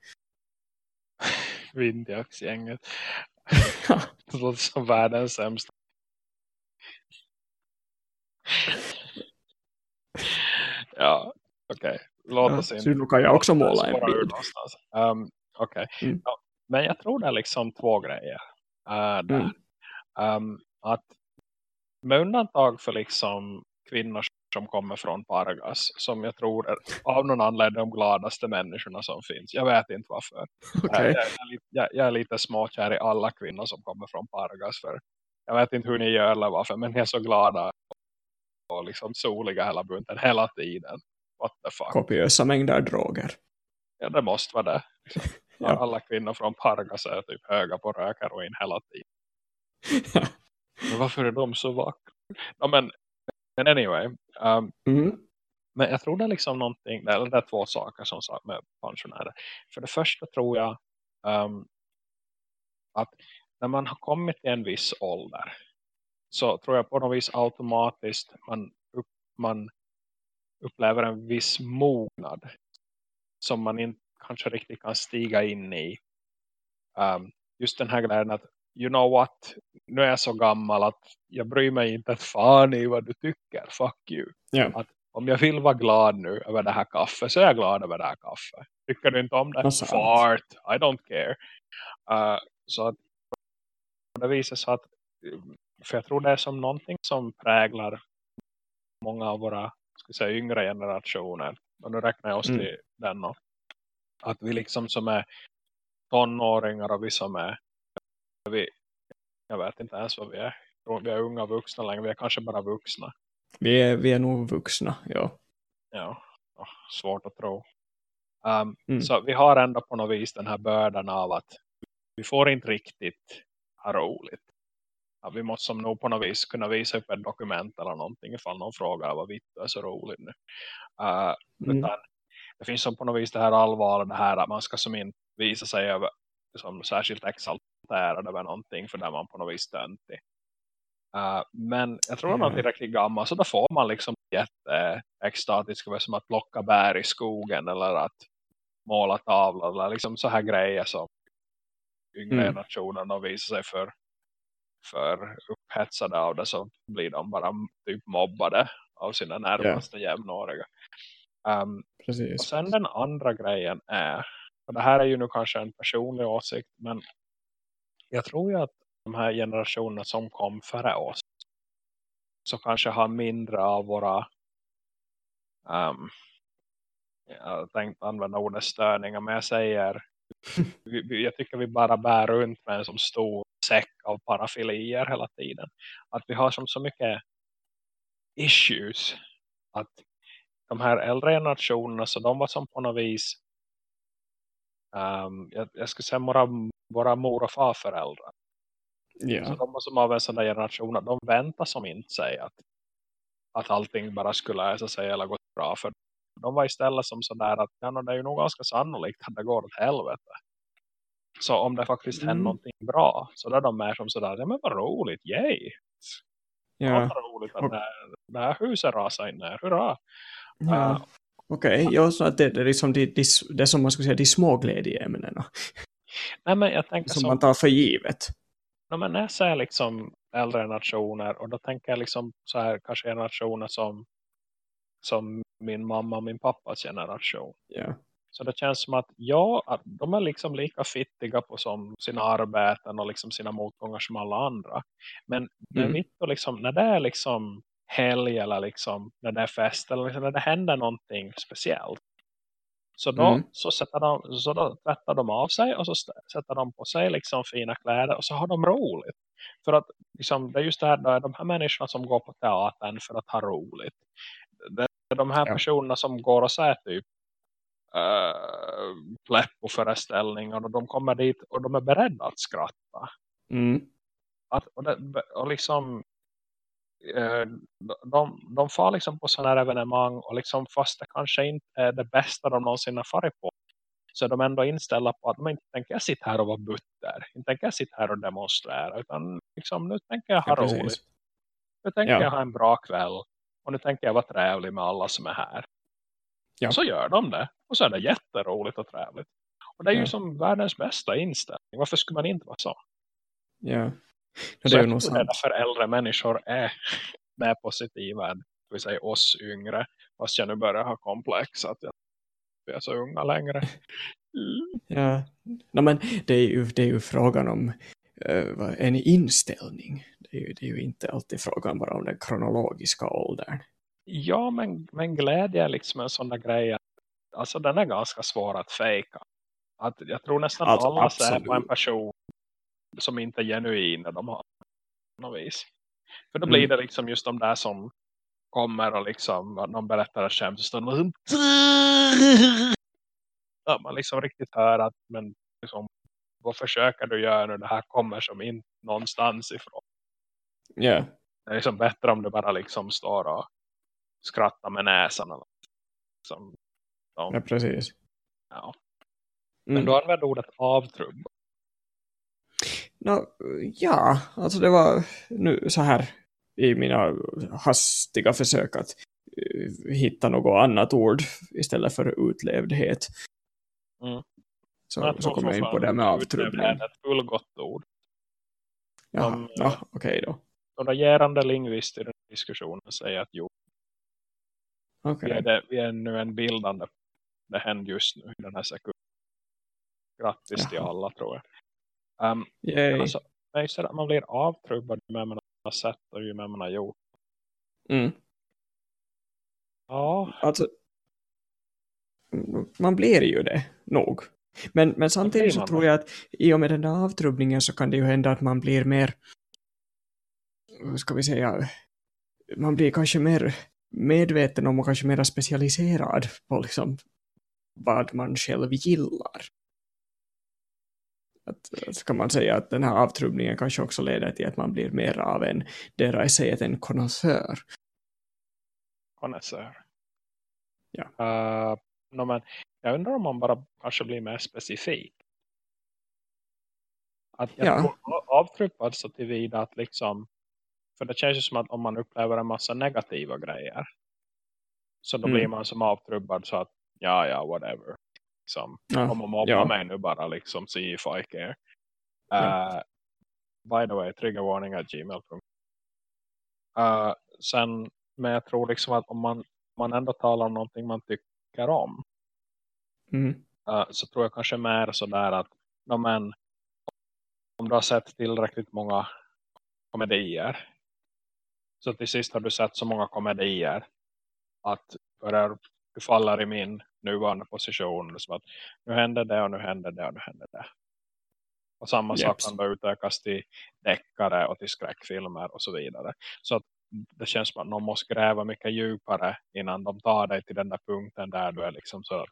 Det låter som världens sämsta. Ja, okej. Okay. Låt ja, oss. Så nu kan jag också måla en bild. Um, okej. Okay. Mm. Ja, men jag tror det är liksom två grejer. Uh. Mm. Um, att med undantag för liksom kvinnor som kommer från Pargas som jag tror är av någon anledning de gladaste människorna som finns. Jag vet inte varför. Okay. Jag, jag, jag, jag, är lite småkär i alla kvinnor som kommer från Pargas för jag vet inte hur ni gör eller varför men ni är så glada och liksom soliga hela bunten hela tiden. What the fuck? Kopiösa mängder droger. Ja, det måste vara det. ja. Alla kvinnor från Pargas är typ höga på rökheroin hela tiden. men varför är de så vackra? Ja, men, men anyway. Um, mm. Men jag tror det är liksom någonting, eller det är två saker som sagt med pensionärer. För det första tror jag um, att när man har kommit till en viss ålder så tror jag på något vis automatiskt man, upp, man upplever en viss mognad som man inte kanske riktigt kan stiga in i. Um, just den här glädjen att you know what, nu är jag så gammal att jag bryr mig inte ett fan i vad du tycker, fuck you. Yeah. Att om jag vill vara glad nu över det här kaffet så är jag glad över det här kaffet. Tycker du inte om det? Alltså, Fart, I don't care. Uh, så att det visar sig att för jag tror det är som någonting som präglar många av våra ska säga, yngre generationer. Och nu räknar jag oss mm. till den. Då. Att vi liksom som är tonåringar och vi som är vi, jag vet inte ens vad vi är. Vi är unga vuxna längre, vi är kanske bara vuxna. Vi är, vi är nog vuxna, ja. Ja, svårt att tro. Um, mm. Så vi har ändå på något vis den här bördan av att vi får inte riktigt ha roligt. Ja, vi måste som nog på något vis kunna visa upp ett dokument eller någonting ifall någon frågar vad vitt är så roligt nu. Uh, mm. det finns som på något vis det här allvaret det här att man ska som inte visa sig över, som särskilt exalterad över någonting för där man på något vis stöntig. Uh, men jag tror att man är tillräckligt gammal så då får man liksom jätteextatisk över som att plocka bär i skogen eller att måla tavlor eller liksom så här grejer som yngre mm. generationen och visar sig för, för upphetsade av det så blir de bara typ mobbade av sina närmaste yeah. jämnåriga. Um, Precis. Och sen den andra grejen är, och det här är ju nu kanske en personlig åsikt men jag tror ju att de här generationerna som kom före oss så kanske har mindre av våra um, jag tänkte använda ordet störningar men jag säger vi, jag tycker vi bara bär runt med en som stor säck av parafilier hela tiden. Att vi har som så mycket issues att de här äldre generationerna så de var som på något vis um, jag, jag skulle säga våra, våra mor- och farföräldrar. Yeah. Så de var som av en sån där generation att de väntar som inte sig att, att allting bara skulle läsa sig eller gå bra för de var istället som sådär att ja, det är ju nog ganska sannolikt att det går åt helvete. Så om det faktiskt mm. händer någonting bra så då är de mer som sådär, ja men vad roligt, yay! Ja. Vad roligt att och... det, här, det här huset rasar in här, hurra! Ja. Uh, Okej, okay. ja, så att det, det är liksom det, det, det som man skulle säga de små glädjeämnena. Nej, men jag tänker som, som man tar för givet. Ja, men när jag säger liksom äldre nationer och då tänker jag liksom så här kanske generationer som som min mamma och min pappas generation. Yeah. Så det känns som att ja, de är liksom lika fittiga på som sina arbeten och liksom sina motgångar som alla andra. Men mm. när, liksom, när det är liksom helg eller liksom när det är fest eller liksom när det händer någonting speciellt. Så då, mm. så sätter de, så då tvättar de av sig och så sätter de på sig liksom fina kläder och så har de roligt. För att liksom, det är just det här, då de här människorna som går på teatern för att ha roligt. Det är de här ja. personerna som går och säger typ uh, Pleppo-föreställningar och de kommer dit och de är beredda att skratta. Mm. Att, och, det, och liksom uh, de, de far liksom på sådana här evenemang och liksom fast det kanske inte är det bästa de någonsin har farit på så är de ändå inställda på att de inte tänker jag sitta här och vara butter. Inte tänker jag sitta här och demonstrera utan liksom, nu tänker jag ha ja, roligt. Nu tänker ja. jag ha en bra kväll och nu tänker jag vara trevlig med alla som är här. Ja. Så gör de det. Och så är det jätteroligt och trevligt. Och det är ju Ja. som världens bästa inställning. Varför skulle man inte vara så? Ja. Ja, så det är ju nog det sant. därför äldre människor är mer positiva än vi säger oss yngre. Fast jag nu börjar ha komplex att jag är så unga längre. Mm. Ja. No, men det är ju, det är ju frågan om eh, en inställning. Det är, ju, det är ju inte alltid frågan bara om den kronologiska åldern. Ja, men, men glädje är liksom en sån där grej. att- Alltså den är ganska svår att fejka. Att jag tror nästan Alltså, alla ser på en absolut. person som inte är genuin de har något vis. För då Mm. blir det liksom just de där som kommer och liksom att någon berättar ett skämt så står de och som ja, man liksom riktigt hör att men liksom, vad försöker du göra nu? Det här kommer som inte någonstans ifrån. Ja. Det är liksom bättre om du bara liksom står och skrattar med näsan. Eller, liksom, ja, precis. ja. Mm. Men du använder ordet avtrubb. Nå, ja, alltså det var nu så här i mina hastiga försök att eh, hitta något annat ord istället för utlevdhet. Mm. Så, så kom jag in på det med Det avtrubbning. är ett fullgott ord. Ja, som, ja okej då. De där gerande lingvister i den diskussionen säger att jo, Okej. vi, är det, vi är nu en bildande. Det händer just nu i den här sekunden. Grattis till alla tror jag. Um, alltså, det, att man blir avtrubbad mer man har sett och ju mer man har gjort. Mm. Ja, Alltså, man blir ju det nog. Men, men samtidigt så tror jag att i och med den där avtrubbningen så kan det ju hända att man blir mer, hur ska vi säga, man blir kanske mer medveten om och kanske mer specialiserad på liksom vad man själv gillar. Att, kan man säga att den här avtrubbningen kanske också leder till att man blir mer av en, say it, en konnässör. konnässör. Ja. Uh, no, men jag undrar om man bara kanske blir mer specifik. Att jag Ja. tror avtrubbad så tillvida att liksom för det känns ju som att om man upplever en massa negativa grejer så då Mm. blir man som avtrubbad så att ja ja whatever liksom, Ja, om man mobbar ja. mig nu bara liksom see if I care uh, by the way triggervarning at gmail.com uh, sen men jag tror liksom att om man, man ändå talar om någonting man tycker om Mm. uh, så tror jag kanske mer sådär att no, men, om du har sett tillräckligt många komedier så till sist har du sett så många komedier att börjar, du faller i min nuvarande position som att nu händer det och nu händer det och nu händer det. Och samma sak kan då utökas till deckare och till skräckfilmer och så vidare. Så att det känns som att någon måste gräva mycket djupare innan de tar dig till den där punkten där du är liksom så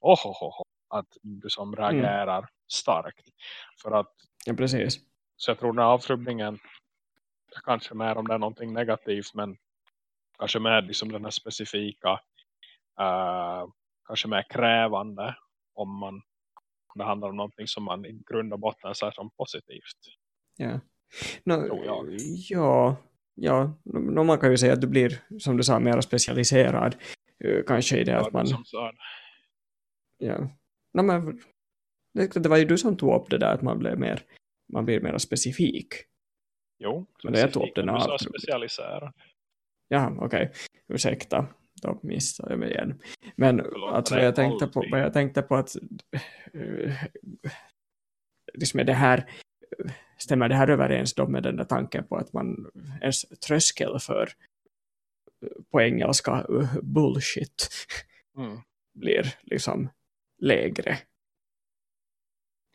oh, oh, oh, att du som reagerar starkt. För att ja, precis. så jag tror den här avtrubbningen kanske mer om det är någonting negativt men kanske mer liksom den här specifika uh, kanske mer krävande om man om det handlar om någonting som man i grund och botten ser som positivt. Ja. No, ja, ja. No, man kan ju säga att du blir, som du sa, mer specialiserad. eh, Kanske i det att man... Ja. No, men, det, det var ju du som tog upp det där att man blir mer, man blir mer specifik. Jo, Men den men du sa avtrubbningen. specialiserad. Ja, okej. Ursäkta. Då missade jag mig igen. Men Förlåt, alltså, det är jag tänkte på, vad jag tänkte på att uh, liksom är det här stämmer det här överens då med den där tanken på att man ens tröskel för eh, på engelska uh, bullshit Mm. blir liksom lägre.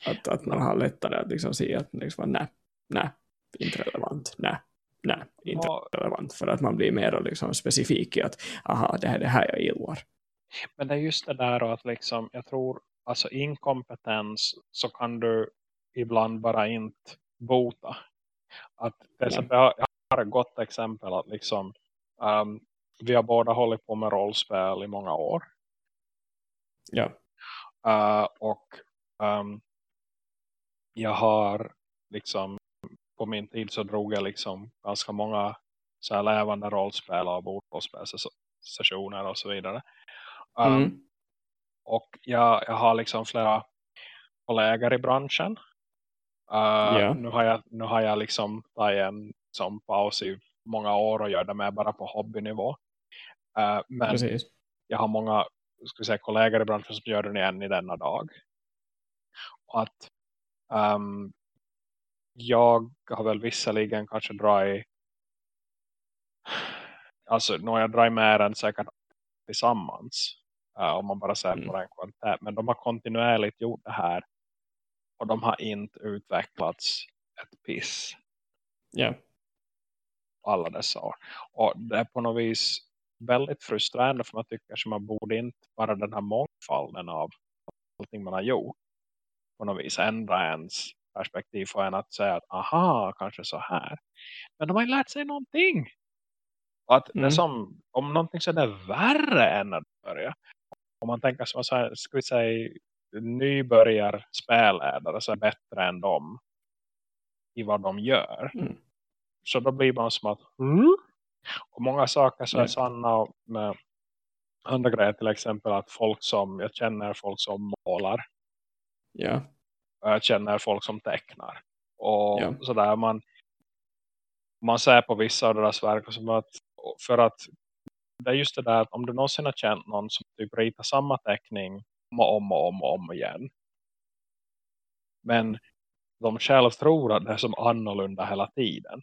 Att, att man har lättare att liksom se att liksom, nej, nej, inte relevant, nej, nej, inte Ja. relevant. För att man blir mer liksom specifik i att aha, det här är det här jag gillar. Men det är just det där att liksom, jag tror alltså inkompetens så kan du ibland bara inte bota. Att till exempel, jag har ett gott exempel att liksom um, vi har båda hållit på med rollspel i många år. Ja, Uh, och um, jag har liksom på min tid så drog jag liksom ganska många så här levande rollspel och bordrollspelsessioner och så vidare. Um, Mm. Och jag, jag har liksom flera kollegor i branschen. Uh, Ja. nu, har jag, nu har jag liksom tagit en som paus i många år och gör det med bara på hobbynivå. Uh, men Precis. jag har många ska säga, kollegor i branschen som gör det än i denna dag. Och att ehm, jag har väl visserligen kanske dragit alltså nu har jag dragit med den säkert tillsammans eh, om man bara ser Mm. på den kvalitet. Men de har kontinuerligt gjort det här och de har inte utvecklats ett piss Ja. alla dessa år. Och det är på något vis väldigt frustrerande för man tycker att man borde inte bara den här mångfalden av allting man har gjort på något vis ändra ens perspektiv för en att säga att aha, kanske så här. Men de har ju lärt sig någonting. Och att det Mm. som, om någonting så är det värre än att börja. Om man tänker som så här, ska vi säga nybörjar spelledare så är bättre än dem i vad de gör. Mm. Så då blir man som att hmm? och många saker så är Ja. sanna med andra grejer till exempel att folk som, jag känner folk som målar Ja. Jag känner folk som tecknar och Ja. sådär man man ser på vissa av deras verk och som att, för att det är just det där att om du någonsin har känt någon som typ ritar samma teckning om och om och om, och om igen men de själv tror att det är som annorlunda hela tiden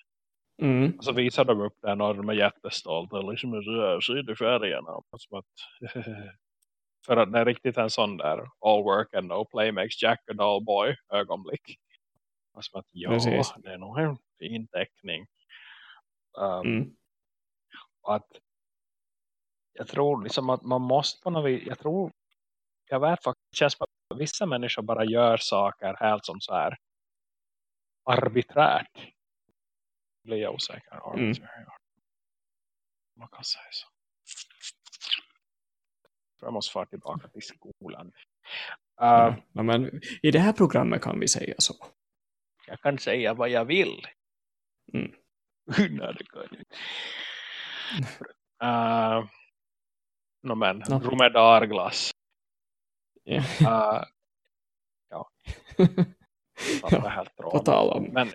Mm. Och så visar de upp den och de är jättestolta. Och liksom ser du färgerna? Och Som att, för att det är riktigt en sån där all work and no play makes Jack a dull boy ögonblick. Och som att ja, Precis. det är nog en fin teckning. Um, Mm. att jag tror liksom att man måste på något vis, jag tror, jag vet faktiskt, det känns att vissa människor bara gör saker helt som så här arbiträrt. Blir jag osäker. Arbitrary. Man kan säga så. Jag måste fara tillbaka till skolan. Uh, Ja. Ja, men I det här programmet kan vi säga så. Jag kan säga vad jag vill. Mm. Nej, det kan jag inte. Uh, no, men, No. dromedarglass. Ja. Uh, ja. På tråkigt. tal om. Men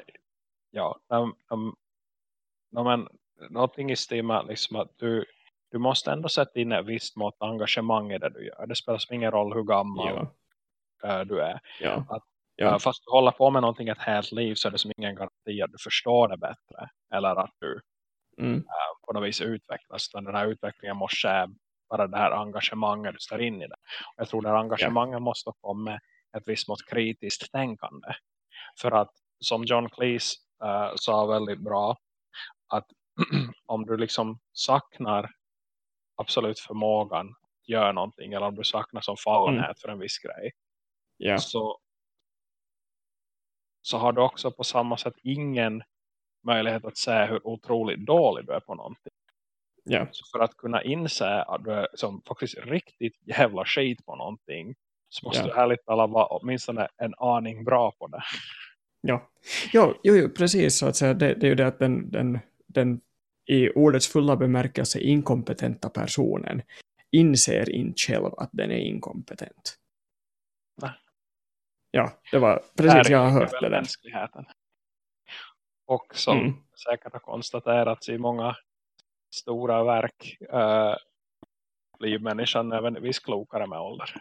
ja, um, um, no, men, någonting i stil med liksom att du, du måste ändå sätta in ett visst mått engagemang i det du gör. Det spelar ingen roll hur gammal Ja. uh, du är. Ja. Att- Ja. Uh, fast du håller på med någonting ett helt liv så är det som ingen garanti att du förstår det bättre. Eller att du Mm. på något vis utvecklas. Utan den här utvecklingen måste ske bara det här engagemanget du står in i det. Och jag tror det här engagemanget måste komma med ett visst mått kritiskt tänkande. För att som John Cleese uh, sa väldigt bra att om du liksom saknar absolut förmågan att göra någonting eller om du saknar som fallenhet för en viss grej Ja. så, så har du också på samma sätt ingen möjlighet att se hur otroligt dålig du är på någonting. Ja. Så för att kunna inse att du är som faktiskt riktigt jävla skit på någonting så måste Ja. du ärligt talat vara åtminstone en aning bra på det. Ja, jo, jo, jo precis så att säga. Det, det är ju det att den, den, den i ordets fulla bemärkelse inkompetenta personen inser inte själv att den är inkompetent. Nej. Ja, det var precis, jag har hört det där. Och som Mm. säkert har konstaterats i många stora verk uh, blir människan nödvändigtvis klokare med ålder.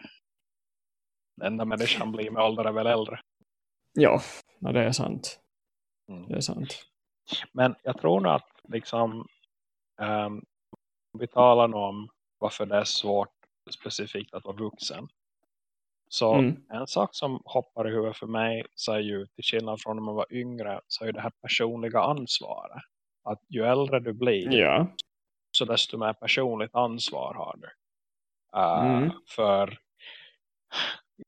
Den enda människan blir med ålder är väl äldre. Ja, ja, det är sant. Mm. Det är sant. Men jag tror nog att liksom, om vi talar om varför det är svårt specifikt att vara vuxen. Så Mm. en sak som hoppar i huvudet för mig så är ju till skillnad från när man var yngre så är det här personliga ansvaret. Att ju äldre du blir Ja, så desto mer personligt ansvar har du. Eh, Mm. För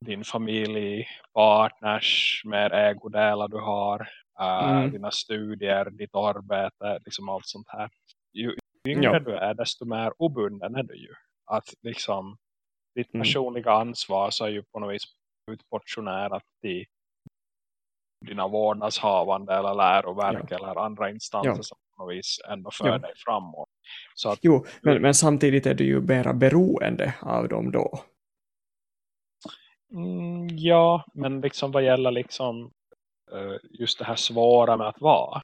din familj, partners, mer ägodelar du har, eh, Mm. dina studier, ditt arbete, liksom allt sånt här. Ju yngre Ja. du är desto mer obunden är du ju. Att liksom ditt Mm. personliga ansvar så är ju på något vis utportionerat till dina vårdnadshavande eller läroverk eller andra instanser Ja. som på något vis ändå för Ja. dig framåt. Så att jo, men, men samtidigt är du ju mera beroende av dem då. Mm, ja, men liksom vad gäller liksom just det här svåra med att vara.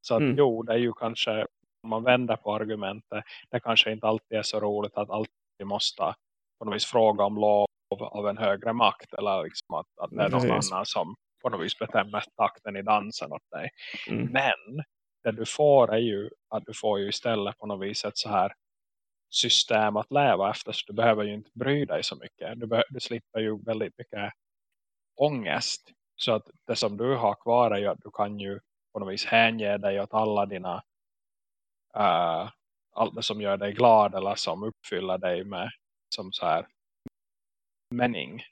Så att mm. jo, det är ju kanske om man vänder på argumentet, det kanske inte alltid är så roligt att alltid måste på något vis fråga om lov av en högre makt eller liksom att, att det är någon Precis. annan som på något vis bestämmer takten i dansen åt dig. Mm. Men det du får är ju att du får ju istället på något vis ett så här system att leva efter så du behöver ju inte bry dig så mycket. Du, du slipper ju väldigt mycket ångest. Så att det som du har kvar är ju att du kan ju på något vis hänge dig åt alla dina uh, allt det som gör dig glad eller som uppfyller dig med som så här mening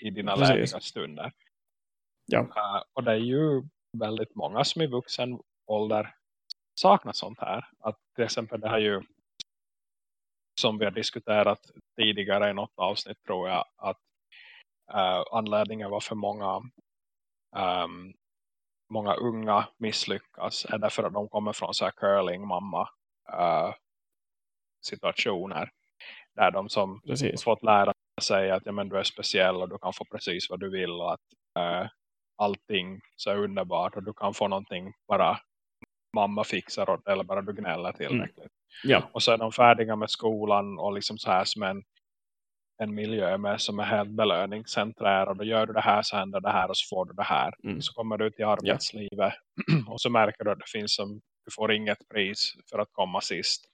i dina läriga stunder. Ja. Uh, och det är ju väldigt många som i vuxen ålder saknar sånt här. Att till exempel det här ju som vi har diskuterat tidigare i något avsnitt tror jag att uh, anledningen varför många um, många unga misslyckas är därför att de kommer från så här curling mamma uh, situationer där de som precis. fått lära sig att ja, men du är speciell och du kan få precis vad du vill och att uh, allting så är underbart och du kan få någonting bara mamma fixar åt eller bara du gnäller tillräckligt. Mm. Ja. Och så är de färdiga med skolan och liksom så här som en, en miljö med som är helt belöningscentrerad och gör du det här så händer det här och så får du det här. Mm. Så kommer du ut i arbetslivet ja. och så märker du att det finns som du får inget pris för att komma sist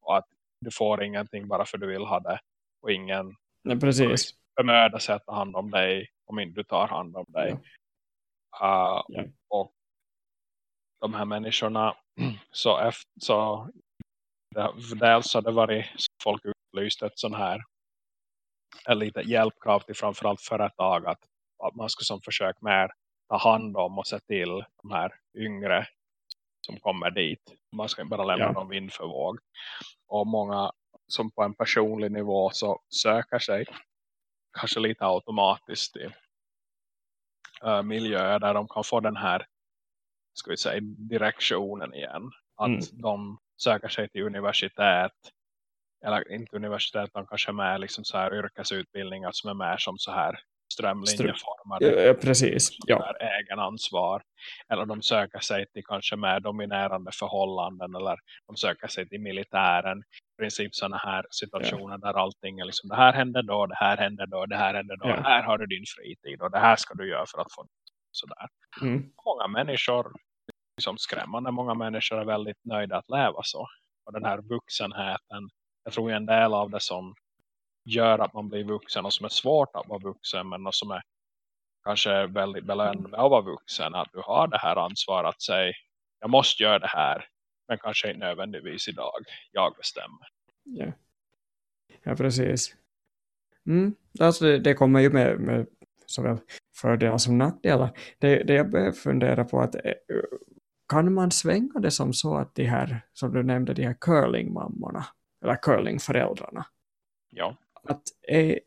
och att du får ingenting bara för du vill ha det och ingen Nej, precis. bemöda sig att ta hand om dig om inte du tar hand om dig. Ja. Uh, ja. Och de här människorna så, efter, så dels har det varit folk utlyst ett sån här ett litet hjälpkrav till framförallt företag att, att man ska som försök mer ta hand om och se till de här yngre som kommer dit. Man ska bara lämna ja. dem vind för våg. Och många som på en personlig nivå så söker sig kanske lite automatiskt i uh, miljöer där de kan få den här ska vi säga, direktionen igen. Att mm. de söker sig till universitet eller inte universitet utan kanske med liksom så här yrkesutbildningar som är mer som så här strömlinjeformade. Ja, precis. Ja. Egen ansvar. Eller de söker sig till kanske mer dominerande förhållanden. Eller de söker sig till militären. I princip sådana här situationer ja. där allting är liksom det här händer då, det här händer då, det här händer då. Ja. Här har du din fritid och det här ska du göra för att få sådär. Mm. Många människor liksom skrämmande många människor är väldigt nöjda att leva så. Och den här vuxenheten, jag tror en del av det som gör att man blir vuxen och som är svårt att vara vuxen men som är kanske väldigt belönande med att vara vuxen att du har det här ansvaret att säga jag måste göra det här men kanske inte nödvändigtvis idag. Jag bestämmer. Ja, ja precis. Mm. alltså det, det kommer ju med, med såväl fördelar som nackdelar. Det, det jag börjar fundera på att eh, kan man svänga det som så att de här, som du nämnde, de här curlingmammorna? Eller curlingföräldrarna. Ja. att är,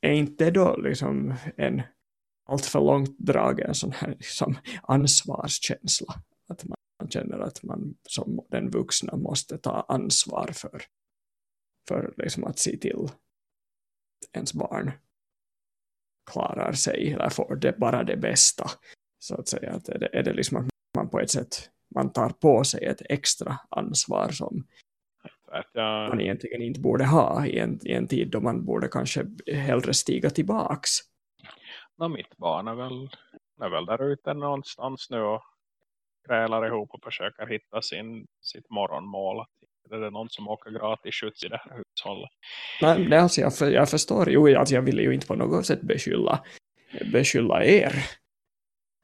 är inte då liksom en allt för långt dragen sån här liksom ansvarskänsla? Att man känner att man som den vuxna måste ta ansvar för för liksom att se till att ens barn klarar sig eller får det bara det bästa. Så att säga att är det, är det liksom att man på ett sätt man tar på sig ett extra ansvar som jag... man egentligen inte borde ha i en, i en tid då man borde kanske hellre stiga tillbaks. No, mitt barn är väl, är väl där ute någonstans nu och grälar ihop och försöker hitta sin, sitt morgonmål. Är det någon som åker gratis skjuts i det här hushållet? Nej, det alltså jag, för, jag förstår ju att jag vill ju inte på något sätt beskylla, beskylla er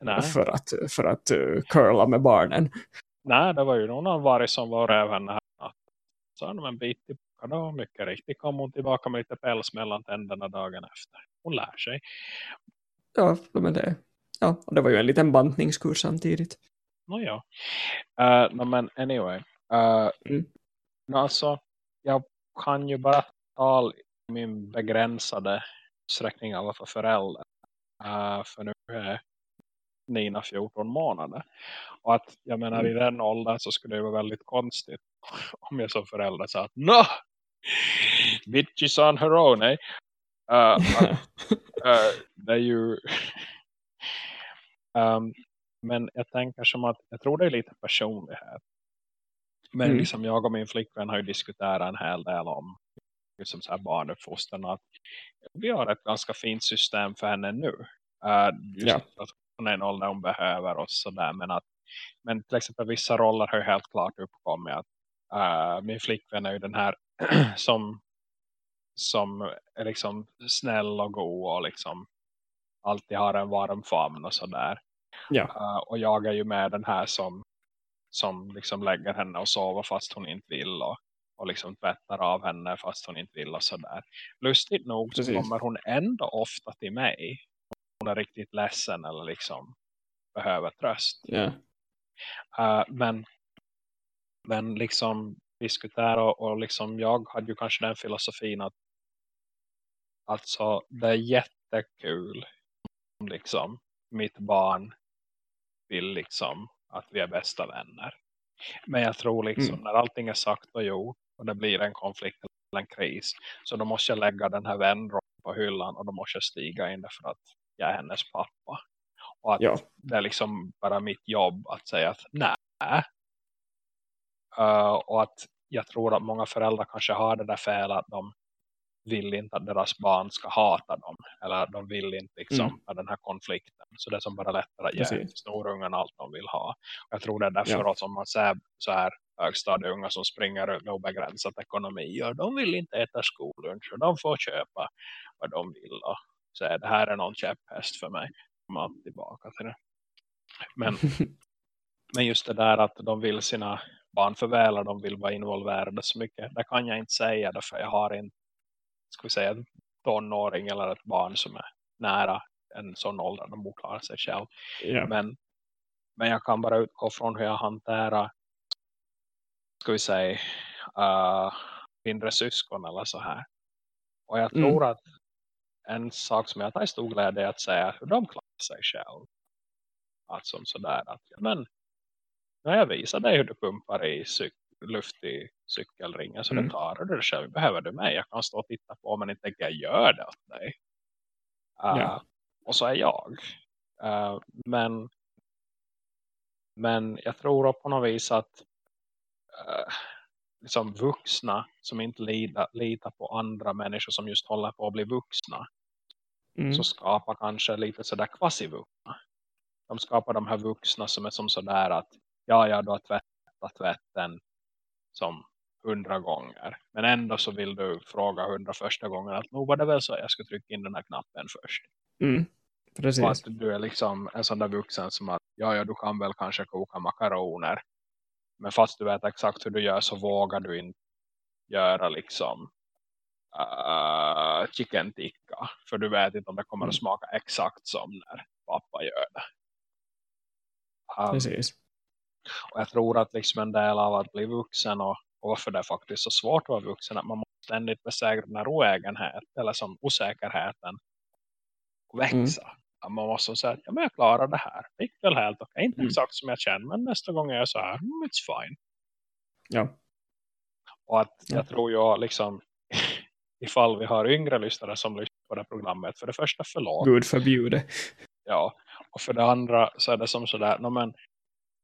Nej. för att, för att uh, curla med barnen. Nej, det var ju någon varg som var även här. Så han en bit tillbaka då. Mycket riktigt kom hon tillbaka med lite päls mellan tänderna dagen efter. Hon lär sig. Ja, men det, ja, och det var ju en liten bantningskurs samtidigt. Nåja. Uh, no, men anyway. Uh, mm. no, alltså, jag kan ju bara tala i min begränsade sträckning av att vara förälder. Uh, för nu är Nina 14 månader. Och att jag menar mm. i den åldern så skulle det vara väldigt konstigt om jag som förälder sa att Nå! Bitches on her own, eh? Uh, uh, det är ju... um, men jag tänker som att jag tror det är lite personlighet. Men mm. liksom jag och min flickvän har ju diskuterat en hel del om liksom så här barnuppfostran att vi har ett ganska fint system för henne nu. Uh, just ja. att hon är en ålder hon behöver och sådär. Men, att, men till exempel vissa roller har ju helt klart uppkommit. Att, uh, min flickvän är ju den här som, som är liksom snäll och god och liksom alltid har en varm famn och sådär. Ja. Uh, och jag är ju med den här som, som liksom lägger henne och sover fast hon inte vill och, och liksom tvättar av henne fast hon inte vill och sådär. Lustigt nog så kommer hon ändå ofta till mig. Hon är riktigt ledsen eller liksom behöver tröst. Yeah. Uh, men, men liksom diskutera och, och liksom jag hade ju kanske den filosofin att alltså det är jättekul liksom mitt barn vill liksom att vi är bästa vänner. Men jag tror liksom mm. när allting är sagt och gjort och det blir en konflikt eller en kris så då måste jag lägga den här vänrollen på hyllan och då måste jag stiga in för att jag är hennes pappa. Och att ja. det är liksom bara mitt jobb att säga att nej. Uh, och att jag tror att många föräldrar kanske har det där fel att de vill inte att deras barn ska hata dem. Eller de vill inte liksom mm. den här konflikten. Så det är som bara lättare att ge snorungen allt de vill ha. Och jag tror det är därför ja. att om man ser så här högstadieunga som springer med obegränsat ekonomi. Och de vill inte äta skollunch. Och de får köpa vad de vill. Och så är det här är någon käpphäst för mig. Komma tillbaka till det. Men, men just det där att de vill sina barn förväla. De vill vara involverade så mycket. Det kan jag inte säga. Därför jag har inte ska vi säga en tonåring eller ett barn som är nära en sån ålder de borde klara sig själv. Yeah. Men, men jag kan bara utgå från hur jag hanterar ska vi säga uh, mindre syskon eller så här. Och jag mm. tror att en sak som jag tar i stor glädje är att säga hur de klarar sig själv. Att som sådär att men när jag visar dig hur du pumpar i cyk luftig cykelringen så mm. det tar du det själv. Behöver du mig? Jag kan stå och titta på men inte jag gör det åt dig. Uh, ja. Och så är jag. Uh, men men jag tror på något vis att uh, liksom vuxna som inte litar, litar på andra människor som just håller på att bli vuxna mm. så skapar kanske lite sådär kvasivuxna. De skapar de här vuxna som är som sådär att ja, ja, du har tvättat tvätten som hundra gånger. Men ändå så vill du fråga hundra första gången att nog var det väl så jag ska trycka in den här knappen först. Mm, precis. Och att du är liksom en sån där vuxen som att ja, ja, du kan väl kanske koka makaroner. Men fast du vet exakt hur du gör så vågar du inte göra liksom uh, chicken tikka. För du vet inte om det kommer att mm. smaka exakt som när pappa gör det. Um, precis. Och jag tror att liksom en del av att bli vuxen och, och varför det är faktiskt så svårt att vara vuxen att man måste ständigt besegra den här oägenhet eller som osäkerheten och växa. Mm. Man måste säga att ja, men jag klarar det här. Det gick väl helt okej. Inte mm. exakt som jag känner men nästa gång är jag så här, mm, it's fine. Ja. Och att ja. jag tror ju liksom ifall vi har yngre lyssnare som lyssnar på det programmet för det första förlåt. Gud förbjude. Ja, och för det andra så är det som sådär, no, men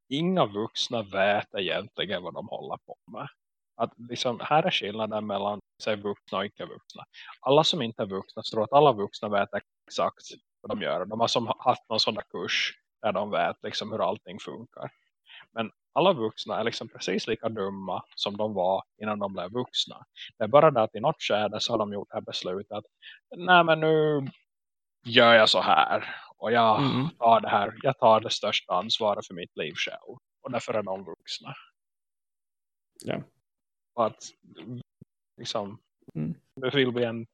inga vuxna vet egentligen vad de håller på med. Att liksom, här är skillnaden mellan sig vuxna och icke-vuxna. Alla som inte är vuxna tror att alla vuxna vet exakt vad de gör. De har som haft någon sån där kurs där de vet liksom hur allting funkar. Men alla vuxna är liksom precis lika dumma som de var innan de blev vuxna. Det är bara det att i något skede så har de gjort det här beslutet att nej men nu gör jag så här. Och jag mm. tar det här, jag tar det största ansvaret för mitt liv själv. Och därför är de vuxna. Ja. Och att liksom, mm. du vill bli en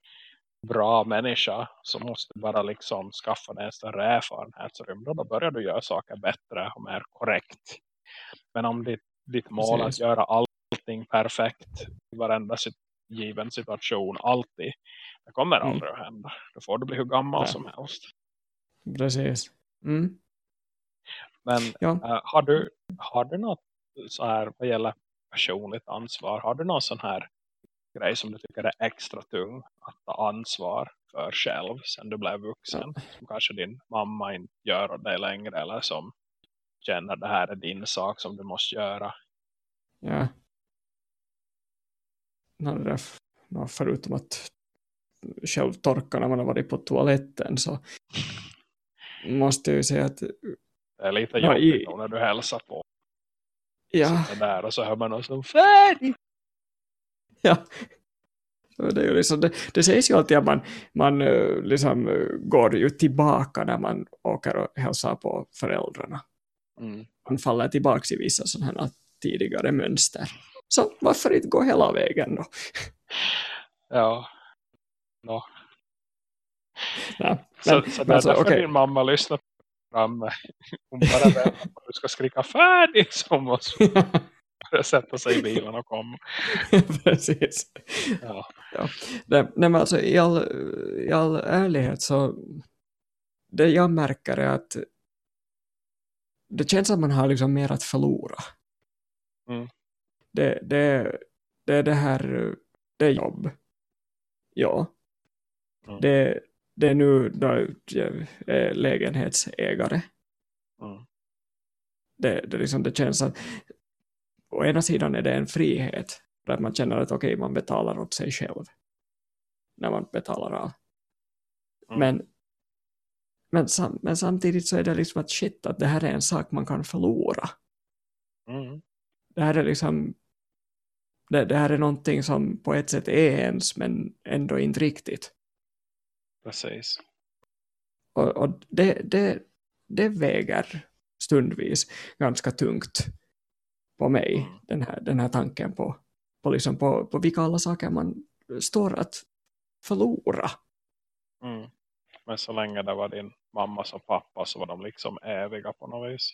bra människa så måste bara liksom skaffa dig en större erfarenhetsrymd och då börjar du göra saker bättre och mer korrekt. Men om ditt, ditt mål är att göra allting perfekt i varenda sit given situation, alltid, det kommer mm. aldrig att hända. Då får du bli hur gammal Nej. som helst. Precis. Mm. Men ja. äh, har, du, har du något så här vad gäller personligt ansvar? Har du någon sån här grej som du tycker är extra tung att ta ansvar för själv sen du blev vuxen. Ja. Som kanske din mamma inte gör åt dig längre eller som känner det här är din sak som du måste göra. Ja. Förutom att själv torka när man har varit på toaletten så måste jag ju säga att Det är lite Ja, i- jobbigt då när du hälsar på. ja, där och så hör man någon som färdig. ja. Det, är ju liksom, det, det sägs ju alltid att man, man liksom går ju tillbaka när man åker och hälsar på föräldrarna. Mm. Man faller tillbaka i vissa sådana tidigare mönster. Så varför inte gå hela vägen då? Ja. No. Nej, Så, men- så men det är alltså, därför okej. din mamma lyssnar på programmet. Hon bara väntar på att du ska skrika färdig så måste hon sätta sig i bilen och komma. Precis. Ja. Nej, nej, men alltså, i, all, I all ärlighet så det jag märker är att det känns att man har liksom mer att förlora. Mm. Det, det, det är det här, det är jobb. Ja. Mm. Det, det är nu då jag är lägenhetsägare. Mm. Det, det, liksom, det känns att å ena sidan är det en frihet att man känner att okej, man betalar åt sig själv när man betalar av. Mm. Men, men, sam, men samtidigt så är det liksom att shit, att det här är en sak man kan förlora. Mm. Det här är liksom det, det här är någonting som på ett sätt är ens men ändå inte riktigt. Precis. Och, och det, det, det väger stundvis ganska tungt på mig, Mm. den, här, den här tanken på, på, liksom på, på vilka alla saker man står att förlora. Mm. Men så länge det var din mamma och pappa så var de liksom eviga på något vis.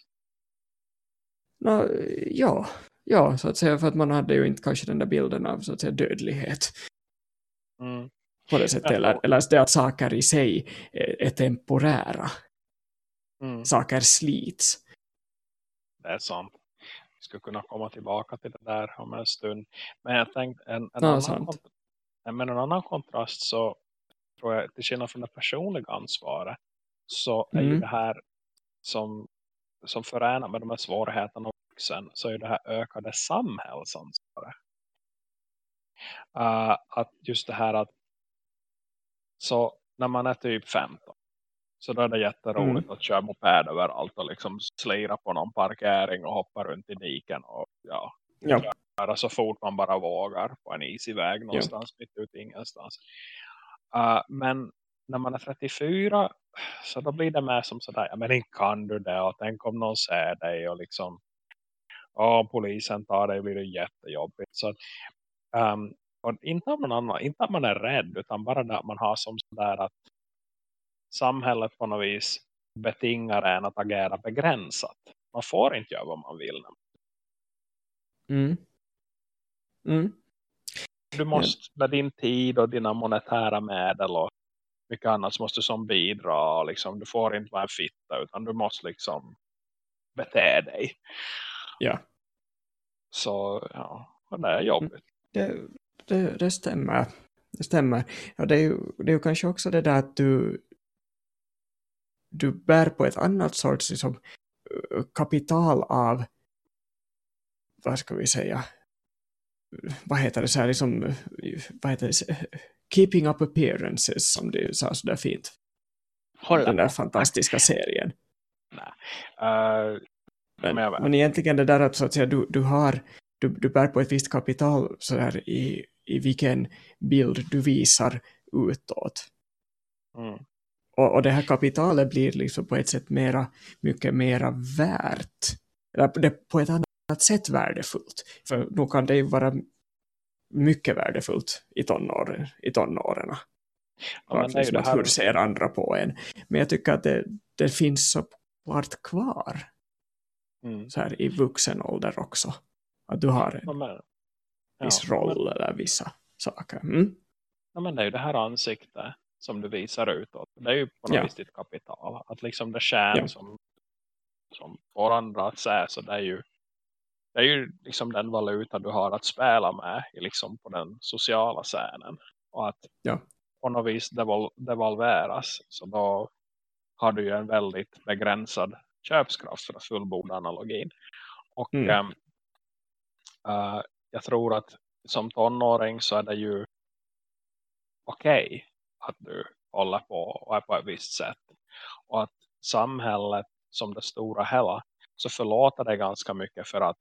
Nå, ja, ja, så att säga, för att man hade ju inte kanske den där bilden av så att säga dödlighet Mm. På det sättet, eller, eller det att saker i sig är, är temporära, Mm. saker slits. Det är sant. Vi skulle kunna komma tillbaka till det där om en stund. Men jag tänkte en, en, Ja, annan, men en annan kontrast så tror jag till skillnad från det personliga ansvaret så är ju Mm. det här som, som förenar med de här svårigheterna och vuxen så är det här ökade samhällsansvaret. Uh, att just det här att så när man är typ 15 så då är det jätteroligt Mm. att köra moped överallt och liksom slira på någon parkering och hoppa runt i diken och ja, Ja, köra så fort man bara vågar på en isig väg någonstans mitt ute ingenstans. Uh, men när man är 34 så då blir det mer som sådär, ja men inte kan du det och tänk om någon ser dig och liksom ja, polisen tar dig blir det jättejobbigt. Så um, och inte av någon annan, inte att man är rädd utan bara det att man har som sådär att samhället på något vis betingar en att agera begränsat. Man får inte göra vad man vill. mm. Mm. Du måste med din tid och dina monetära medel och mycket annat så måste du som bidra. Liksom. Du får inte vara en fitta utan du måste liksom bete dig. Ja. Så ja, det är jobbigt. Det, det, det stämmer. Det stämmer. Ja, det, är ju, det är ju kanske också det där att du, du bär på ett annat sorts liksom, eh, kapital av, vad ska vi säga, vad heter det så här, liksom, eh, vad heter det, keeping up appearances som du sa så där fint. Den där fantastiska serien. Uh, Men, Men egentligen det där att, så att säga, du, du har du, du bär på ett visst kapital så här, i, i vilken bild du visar utåt. mm, Och, och det här kapitalet blir liksom på ett sätt mera, mycket mera värt. Eller på ett annat sätt värdefullt. För då kan det ju vara mycket värdefullt i tonåren. I tonåren. ja, liksom att hur här, ser andra på en. Men jag tycker att det, det finns så klart kvar mm, så här i vuxen ålder också. Att du har en ja, men, viss ja, roll eller vissa saker. Mm. Ja, men det är ju det här ansiktet som du visar utåt. Det är ju på något Ja. vis ditt kapital. Att liksom det kärn Ja. som, som får andra att säga så det är ju det är ju liksom den valuta du har att spela med liksom på den sociala scenen. Och att Ja. på något vis devol devalveras så då har du ju en väldigt begränsad köpskraft för att fullborda analogin. Och mm. um, uh, jag tror att som tonåring så är det ju okej okay att du håller på och är på ett visst sätt. Och att samhället som det stora hela så förlåter det ganska mycket för att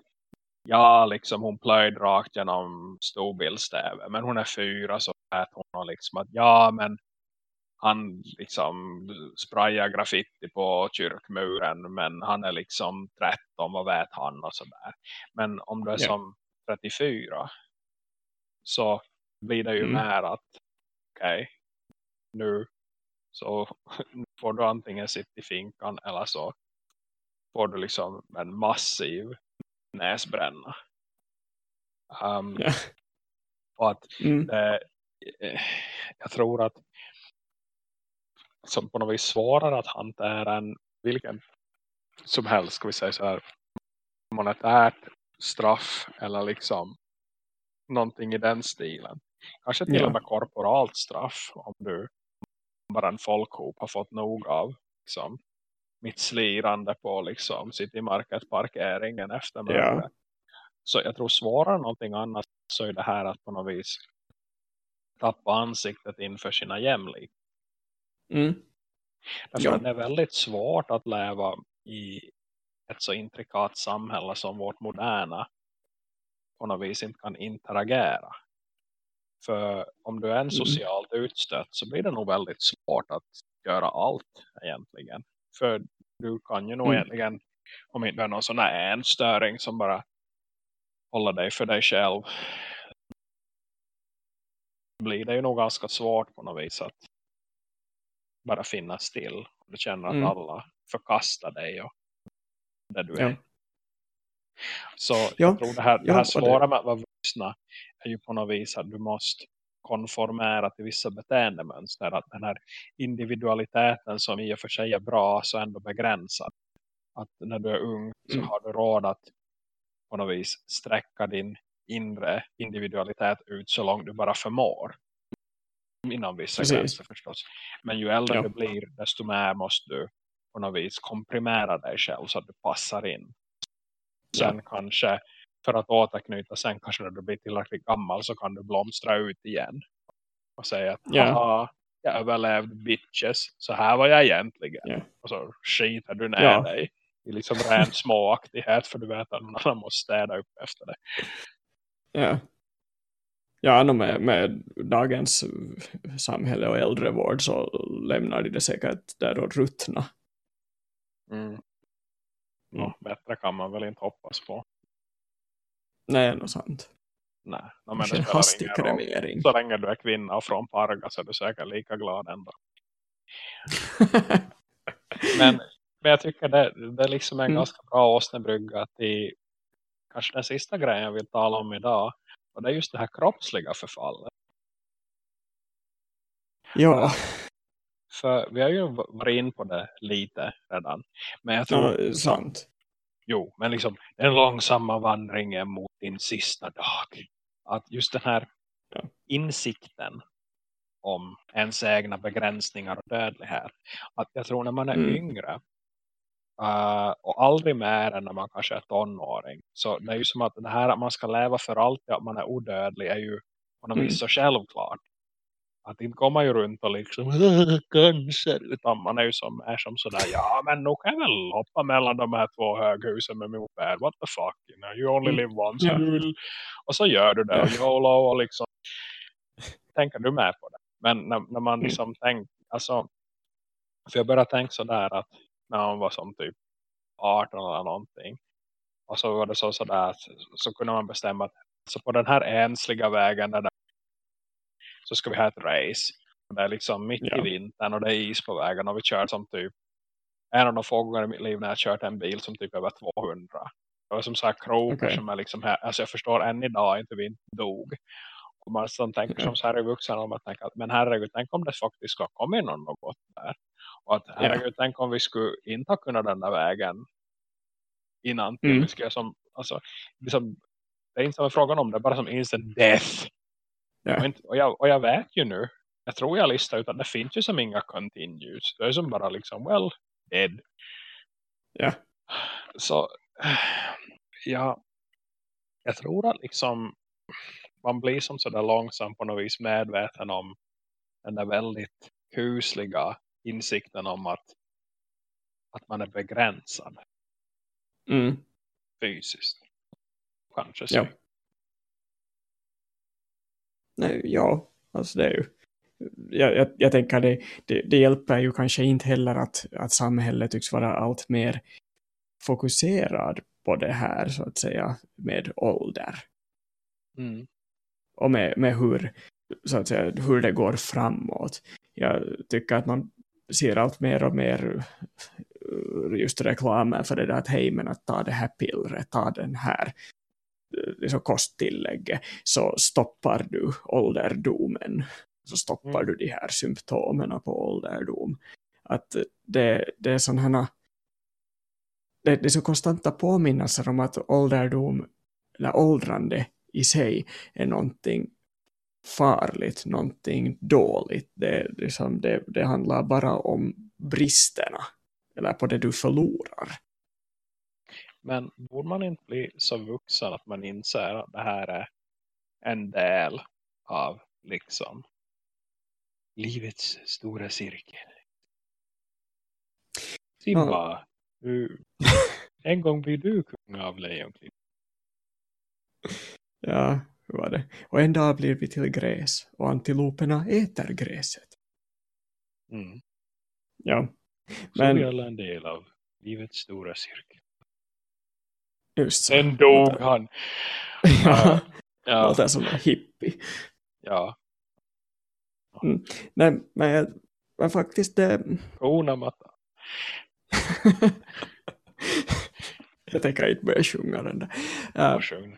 ja, liksom hon plöjde rakt genom storbildsstäve. Men hon är fyra så vet hon liksom att ja, men han liksom sprayar graffiti på kyrkmuren men han är liksom 13, vad vet han och sådär. Men om du är ja. som 34 så blir det ju mm. mer att okej, okay, nu så får du antingen sitta i finkan eller så får du liksom en massiv näsbränna. Um, ja. Och att mm. det, jag tror att som på något vis svårare att hantera än vilken som helst, ska vi säga så här, monetärt straff eller liksom någonting i den stilen. Kanske till och med korporalt straff om du bara en folkhop har fått nog av liksom, mitt slirande på liksom, City Market parkeringen efter mig. Ja. Så jag tror svårare än någonting annat så är det här att på något vis tappa ansiktet inför sina jämlik. Mm. Därför ja. det är väldigt svårt att leva i ett så intrikat samhälle som vårt moderna på något vis inte kan interagera. För om du är en mm. socialt utstött så blir det nog väldigt svårt att göra allt egentligen. För du kan ju nog mm. egentligen, om inte är någon sån här enstöring som bara håller dig för dig själv. Blir det ju nog ganska svårt på något vis att bara finnas still. Du känner att mm. alla förkastar dig och det du är. Ja. Så ja. jag tror det här, det här svåra med att vara vuxna är ju på något vis att du måste konformera till vissa beteendemönster. Att den här individualiteten som i och för sig är bra så ändå begränsad. Att när du är ung så mm. har du råd att på något vis sträcka din inre individualitet ut så långt du bara förmår. Inom vissa Precis. gränser förstås. Men ju äldre ja. du blir desto mer måste du på något vis komprimera dig själv så att du passar in. Sen ja. kanske för att återknyta sen kanske när du blir tillräckligt gammal så kan du blomstra ut igen. Och säga att ja. jag överlevde bitches. Så här var jag egentligen. Ja. Och så skiter du ner ja. dig i liksom ren småaktighet för du vet att någon annan måste städa upp efter dig. Ja. Ja, med, med dagens samhälle och äldrevård så lämnar de det säkert där och ruttna. Mm. Mm. bättre kan man väl inte hoppas på. Nej, något sant. Nej, no, men det hastig kremering. Så länge du är kvinna och från Parga så är du säkert lika glad ändå. men, men jag tycker det, det är liksom en mm. ganska bra åsnebrygga till kanske den sista grejen jag vill tala om idag. Och det är just det här kroppsliga förfallet. Ja. För vi har ju varit in på det lite redan. Men jag tror... Ja, sant. Jo, men liksom den långsamma vandringen mot din sista dag. Att just den här ja. insikten om ens egna begränsningar och dödlighet. Att jag tror när man är mm. yngre uh, och aldrig mer än när man kanske är tonåring. Så det är ju som att det här att man ska leva för alltid att man är odödlig är ju på något mm. vis så självklart. Att inte komma ju runt och liksom cancer. Utan man är ju som, är som sådär, ja men nog kan jag väl hoppa mellan de här två höghusen med min moped. What the fuck, you know, you only live once. Mm. Och så gör du det och YOLO och liksom tänker du med på det. Men när, när man mm. liksom mm. tänker, alltså för jag började tänka sådär att när man var som typ 18 eller någonting. Och så var det så sådär så, så kunde man bestämma att så på den här ensliga vägen där så ska vi ha ett race. Det är liksom mitt ja. i vintern och det är is på vägen och vi kör som typ en av de få gånger i mitt liv när jag kört en bil som typ över 200. Det var som så här krokar okay. som är liksom här, alltså jag förstår än idag inte vi inte dog. Och man som tänker okay. som så här i vuxen om att tänka att men herregud, tänk om det faktiskt ska komma in något där. Och att herregud, yeah. tänk om vi skulle inte ha kunnat den där vägen innan mm. vi skulle som, alltså, liksom, det är inte som frågan om det, bara som instant death. Ja. Och, inte, och, jag, och jag vet ju nu jag tror jag listar ut att det finns ju som inga continues. Det är som bara liksom, well, dead. Ja. Så, ja, jag tror att liksom man blir som sådär långsamt på något vis medveten om den där väldigt kusliga insikten om att, att man är begränsad Mm. fysiskt. Kanske så. Ja. Nej, ja, alltså det är ju jag, jag, jag tänker det, det, det hjälper ju kanske inte heller att, att samhället tycks vara allt mer fokuserad på det här så att säga med ålder Mm. och med, med hur, så att säga, hur det går framåt. Jag tycker att man ser allt mer och mer uh, just reklamen för det där att hej men att ta det här pillret, ta den här liksom kosttillägget så stoppar du ålderdomen så stoppar Mm. du de här symptomen på ålderdom. Att det, det är sådana det, det är så konstanta påminnelser om att ålderdom eller åldrande i sig är någonting farligt, någonting dåligt. Det, liksom, det, det handlar bara om bristerna eller på det du förlorar. Men borde man inte bli så vuxen att man inser att det här är en del av liksom livets stora cirkel. Simba, du, en gång blir du kung av Lejonklipp. Ja, hur var det? Och en dag blir vi till gräs och antiloperna äter gräset. Mm. Ja, Så Men- vi alla en del av livets stora cirkel. Just så. Sen dog han. Ja, Ja, låter som en hippie. ja. Nej, men, men faktiskt det... Kona matta. jag tänker inte börja sjunga den där. Varsågod. Nej,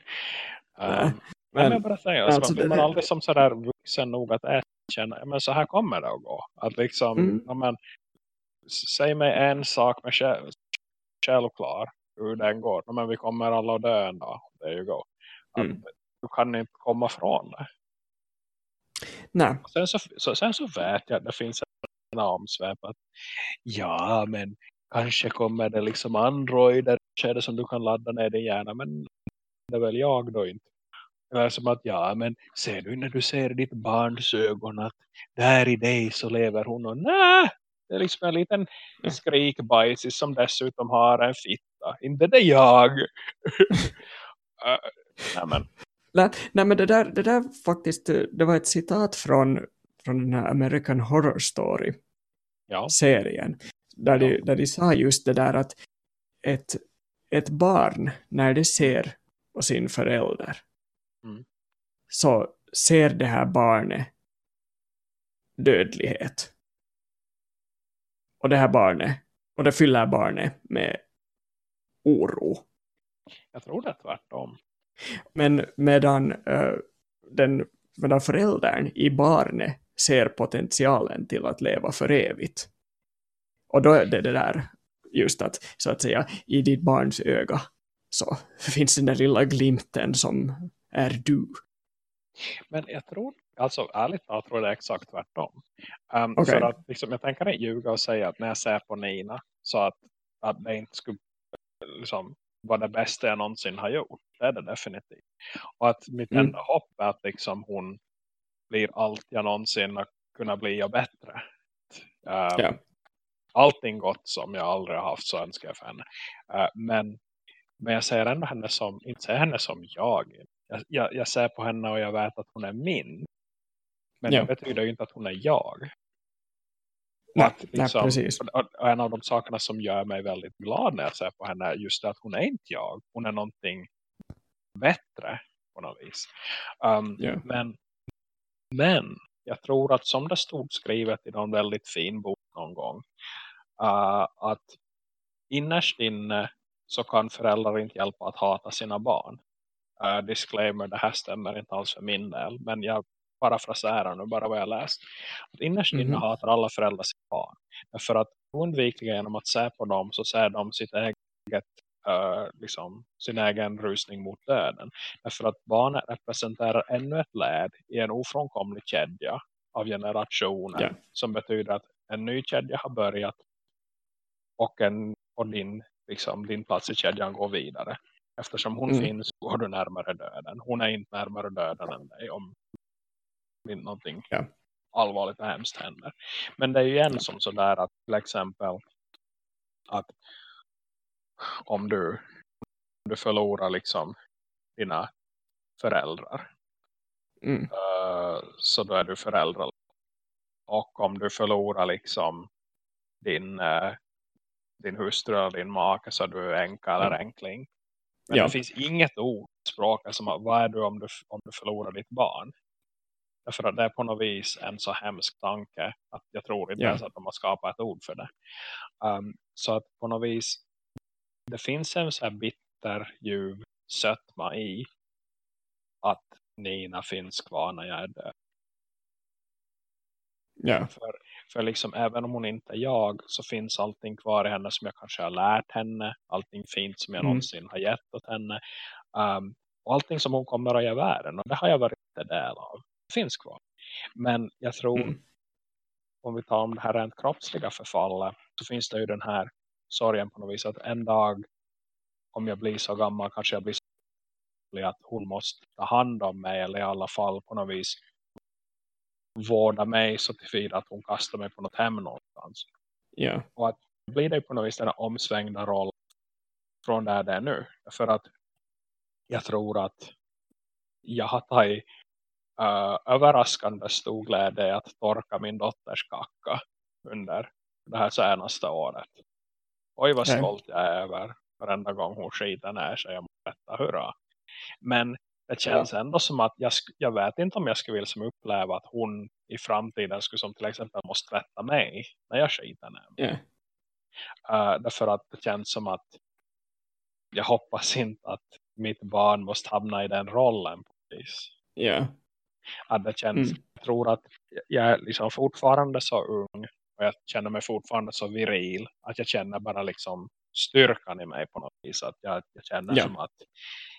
Um, men, men- jag bara säger, alltså, alltså, man, blir man aldrig som sådär vuxen nog att erkänna, men så här kommer det att gå. Att liksom, Mm. men, säg mig en sak med själv, självklar hur den går. Men vi kommer alla att dö en dag. There you go. Mm. Du kan inte komma från det. nej, Sen så, så, sen så vet jag att det finns en omsväp att ja, men kanske kommer det liksom androider är det som du kan ladda ner din hjärna, men det är väl jag då inte. Eller som att ja, men ser du när du ser ditt barns ögon att där i dig så lever hon och nej, det är liksom en liten skrikbajsis som dessutom har en fitta. Inte det jag. uh, nej, men, nej, nej men det där, det där faktiskt, det var ett citat från, från den här American Horror Story ja. Där, de, där de sa just det där att ett, ett barn när det ser på sin förälder Mm. så ser det här barnet dödlighet. Och det här barnet, och det fyller barnet med oro. Jag tror det är tvärtom. Men medan, eh, den, medan föräldern i barnet ser potentialen till att leva för evigt. Och då är det det där just att, så att säga, i ditt barns öga så finns den där lilla glimten som är du. Men jag tror, alltså ärligt talat tror jag det är exakt tvärtom. Um, Okej. För att liksom, jag tänker inte ljuga och säga att när jag ser på Nina så att, att det inte skulle liksom, vara det bästa jag någonsin har gjort. Det är det definitivt. Och att mitt Mm. enda hopp är att liksom, hon blir allt jag någonsin har kunnat bli och bättre. Um, Ja. Allting gott som jag aldrig har haft så önskar jag för henne. Uh, men, men jag ser ändå henne som, inte ser henne som jag. Jag, jag, jag ser på henne och jag vet att hon är min. Men Ja. det betyder ju inte att hon är jag. Nej, Att nej, liksom- precis. och, en av de sakerna som gör mig väldigt glad när jag ser på henne är just att hon är inte jag. Hon är någonting bättre på något vis. Um, Ja. men, men jag tror att som det stod skrivet i någon väldigt fin bok någon gång. uh, att innerst inne så kan föräldrar inte hjälpa att hata sina barn. Uh, disclaimer, det här stämmer inte alls för min del. Men jag parafraserar nu bara vad jag läst. Att innerst inne Mhm. hatar alla föräldrar sitt barn. För att oundvikligen genom att se på dem så ser de sitt eget eh, liksom, sin egen rusning mot döden. Därför att barnet representerar ännu ett led i en ofrånkomlig kedja av generationen. Ja. Som betyder att en ny kedja har börjat och, en, och din, liksom, din plats i kedjan går vidare. Eftersom hon Mm. finns går du närmare döden. Hon är inte närmare döden än dig om någonting Ja. allvarligt och hemskt händer. Men det är ju en som sådär att till exempel att om du, om du förlorar liksom dina föräldrar Mm. eh, så då är du förälder. Och om du förlorar liksom din, eh, din hustru eller din make så är du änka eller enkling. Men Ja. det finns inget ord i språket som att, vad är du om du, om du förlorar ditt barn? Därför att det är på något vis en så hemsk tanke att jag tror inte Ja. ens att de har skapat ett ord för det. Um, så att på något vis det finns en så här bitter, ljuv sötma i att Nina finns kvar när jag är död. Ja. För, för liksom även om hon inte är jag så finns allting kvar i henne som jag kanske har lärt henne. Allting fint som jag Mm. någonsin har gett åt henne. Um, och allting som hon kommer att ge världen. Och det har jag varit en del av. Finns kvar. Men jag tror Mm. om vi tar om det här rent kroppsliga förfallet så finns det ju den här sorgen på något vis att en dag om jag blir så gammal kanske jag blir så gammal att hon måste ta hand om mig eller i alla fall på något vis vårda mig så tillvida att hon kastar mig på något hem någonstans. Ja. Och att blir det på något vis den här omsvängda roll från där det är nu. För att jag tror att jag har tagit uh, överraskande stor glädje att torka min dotters kacka under det här senaste året. Oj vad stolt jag är över varenda gång hon skiter ner sig och berättar hurra. Men det känns ändå som att jag, jag vet inte om jag skulle vilja som uppleva att hon i framtiden skulle som till exempel måste tvätta mig när jag skiter ner mig. Ja. Uh, därför att det känns som att jag hoppas inte att mitt barn måste hamna i den rollen. På något vis. Ja. Att det känns, Mm. jag tror att jag är liksom fortfarande så ung och jag känner mig fortfarande så viril att jag känner bara liksom styrkan i mig på något vis. Att jag, jag känner Ja. som att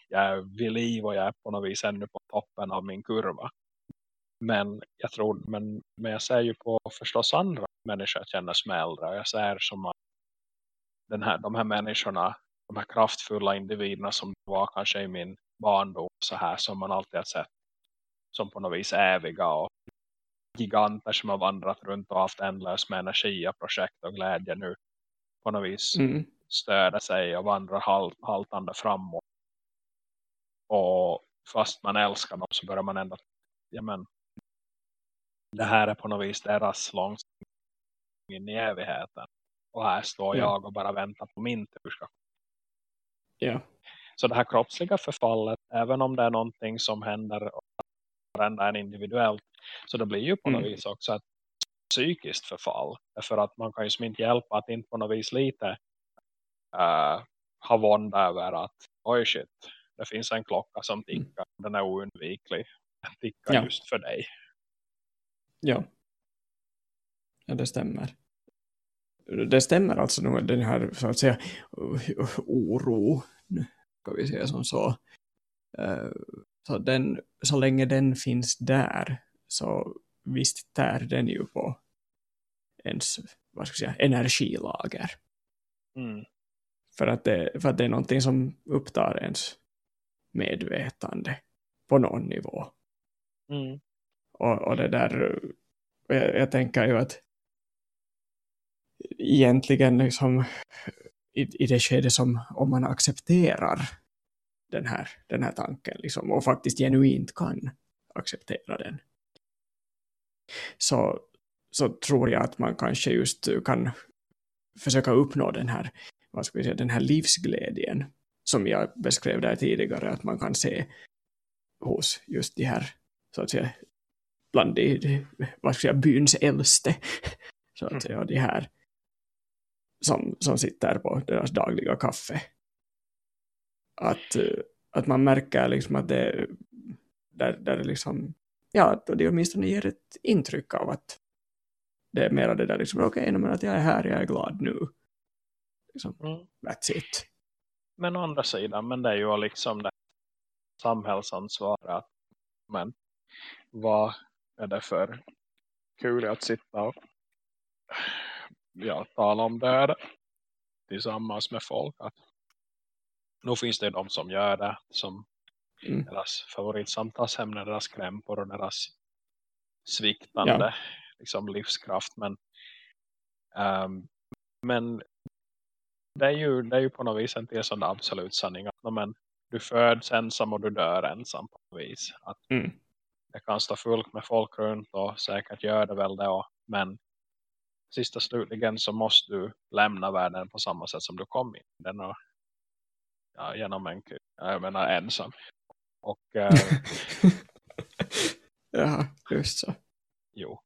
jag är vid liv och jag är på något vis ännu på toppen av min kurva. Men jag tror, men, men jag ser ju på förstås andra människor jag känner som är äldre. Jag ser som att den här, de här människorna, de här kraftfulla individerna som var kanske i min barndom så här som man alltid har sett som på något vis eviga och giganter som har vandrat runt och haft ändlös med energi och projekt och glädje nu på något vis Mm. stöder sig och vandrar halt, haltande framåt. Och fast man älskar dem så börjar man ändå ja men det här är på något vis deras långsiktiga in i evigheten. Och här står Ja. jag och bara väntar på min tur Ja. Så det här kroppsliga förfallet, även om det är någonting som händer varenda en individuellt, så det blir ju på något Mm. vis också ett psykiskt förfall. För att man kan ju som inte hjälpa att inte på något vis lite uh, ha vånda över att oj shit, det finns en klocka som tickar, den är oundviklig. Den tickar Ja. just för dig. Ja. Ja, det stämmer. Det stämmer alltså nog den här så att säga oro, ska vi säga som så. Eh, Så, den, så länge den finns där så visst tär den ju på ens vad ska jag säga, energilager. Mm. För att, det, för att det är någonting som upptar ens medvetande på någon nivå. Mm. Och, och det där, jag, jag tänker ju att egentligen liksom i, i det skede som om man accepterar den här, den här tanken liksom, och faktiskt genuint kan acceptera den. Så, så tror jag att man kanske just kan försöka uppnå den här, vad ska vi säga, den här livsglädjen som jag beskrev där tidigare att man kan se hos just de här så att säga bland de, vad ska jag säga, byns äldste så att säga, de här som, som sitter på deras dagliga kaffe att, eh, att man märker liksom att det där, där det liksom ja, det åtminstone ger ett intryck av att det är mera det där liksom okej, okay, men att jag är här, jag är glad nu liksom, Mm. that's it Men å andra sidan, men det är ju liksom det samhällsansvar att men vad är det för kul att sitta och ja, tala om det tillsammans med folk. Att nu finns det de som gör det som mm. deras favoritsamtalsämne, deras krämpor och deras sviktande ja. liksom, livskraft. Men, um, men det är, ju, det är ju på något vis inte en sån absolut sanning. Att, men, du föds ensam och du dör ensam på något vis. Att mm. Det kan stå fullt med folk runt och säkert gör det väl det. Och, men sista slutligen så måste du lämna världen på samma sätt som du kom in. Den och, ja, genom en jag menar ensam. Och äh, ja, just så. Jo,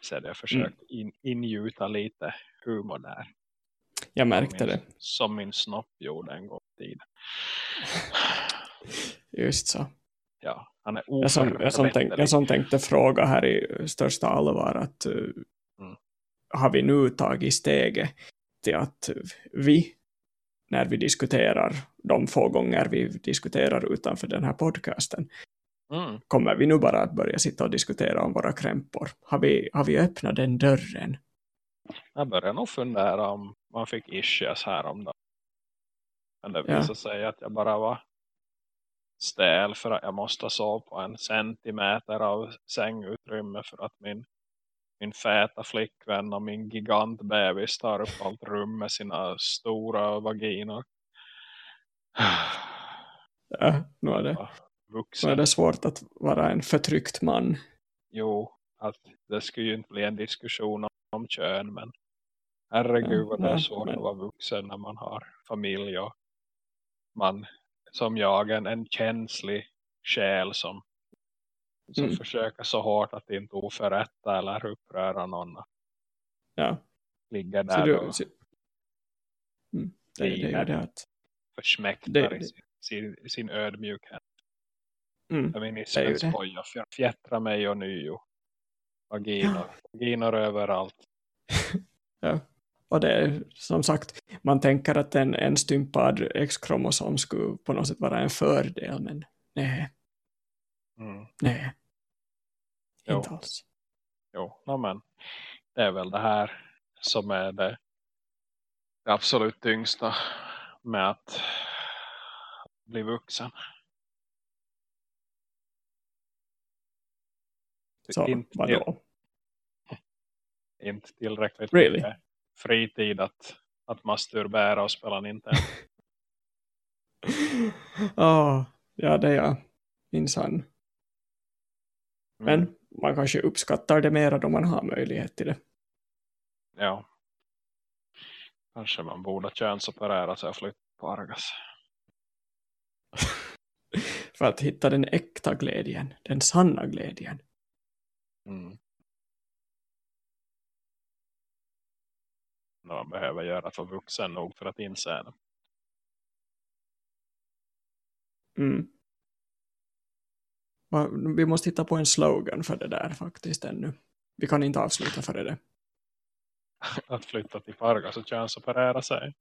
så jag försökt mm. in, ingjuta lite humor där. Jag märkte som min, det. Som min snopp gjorde en gång i tiden. Just så. Ja, han är jag som, jag, som tänk, jag som tänkte fråga här i största allvar att uh, mm. har vi nu tagit steget till att vi när vi diskuterar de få gånger vi diskuterar utanför den här podcasten mm. kommer vi nu bara att börja sitta och diskutera om våra krämpor. Har vi, har vi öppnat den dörren? Jag börjar nog fundera om man fick issues här om det. Men det visade ja. sig att jag bara var stel för att jag måste sova på en centimeter av sängutrymme för att min, min feta flickvän och min gigantbebis tar upp allt rum med sina stora vaginer. Ja, nu är det, nu är det svårt att vara en förtryckt man. Jo, att det skulle ju inte bli en diskussion om, om kön, men herregud vad det är svårt men... att vara vuxen när man har familj och man som jag, en, en känslig själ som, som mm. försöker så hårt att inte oförrätta eller uppröra någon. Ja. Ligger där du, och så... mm. det, det, det, det att... försmäktar det, det. Sin, sin ödmjukhet. Mm. Jag minns en skoja, fjättra mig och nyo. Vaginor, vaginor överallt. ja. Och det är som sagt, man tänker att en, en stympad X-kromosom skulle på något sätt vara en fördel, men nej. Mm. Nej. Jo. Inte alls. Jo, no, men det är väl det här som är det, det absolut tyngsta med att bli vuxen. Så, inte vadå? Inte tillräckligt really? fritid att, att masturbera och spela Nintendo. oh, ja, det är jag. Minsann. Men mm. man kanske uppskattar det mer då man har möjlighet till det. Ja. Kanske man borde könsoperera sig och flytta på Argas. För att hitta den äkta glädjen. Den sanna glädjen. Mm. när man behöver göra för vuxen nog för att inse det. Mm. Vi måste hitta på en slogan för det där faktiskt ännu. Vi kan inte avsluta för det. att flytta till Pargas och könsoperera sig.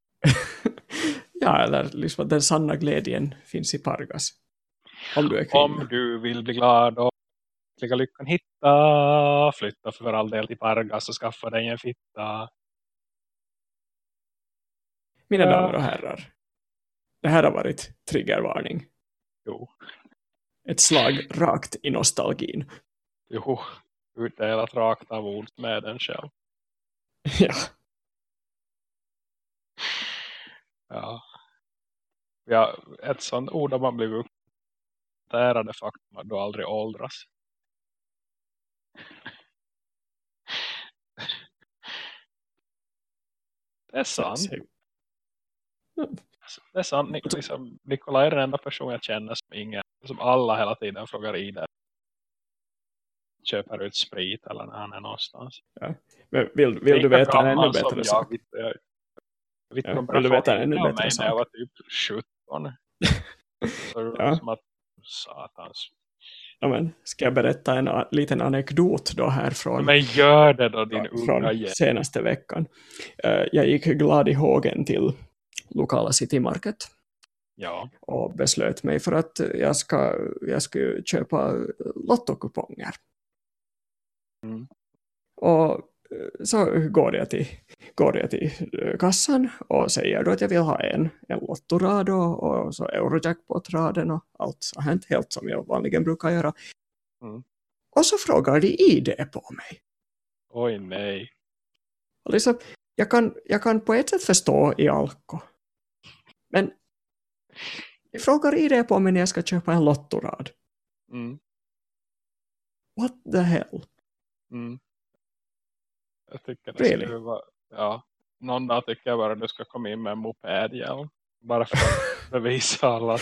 ja, eller liksom den sanna glädjen finns i Pargas. Om du är kvinna. Om du vill bli glad och lyckan hitta, flytta för all del till Pargas och skaffa dig en fitta. Mina ja. damer och herrar. Det här har varit triggervarning. Jo. Ett slag rakt i nostalgin. Jo, utdelat rakt av ord med den själv. Ja. Ja. Ja, ett sånt ord har man blivit det faktum att du aldrig åldras. Det är sant. Det är sant. Liksom, Nikola är den enda person jag känner som ingen, som alla hela tiden frågar i det. Köper ut sprit eller när han är någonstans. Ja. Men vill, vill du veta en ännu bättre sak? Jag, jag, jag, ja, vill du veta en ännu bättre sak? Jag var typ 17. Så ja. som att satans. Ja, men, ska jag berätta en liten anekdot då här från, men gör det då, din från unga senaste veckan. Uh, jag gick glad i hågen till lokala City Market. Ja. Och beslöt mig för att jag ska, jag ska köpa lottokuponger. Mm. Och så går jag till, går jag till eh, kassan och säger då att jag vill ha en, en lottorad och, och så Eurojackpot-raden och allt har hänt helt som jag vanligen brukar göra. Mm. Och så frågar de ID på mig. Oj nej. Och liksom, jag, kan, jag kan på ett sätt förstå i Alko. Men de frågar ID på mig när jag ska köpa en lottorad. Mm. What the hell? Mm. Jag tycker det Really? skulle vara, ja, någon dag tycker jag bara att du ska komma in med en mopedhjälm. Bara för att bevisa alla.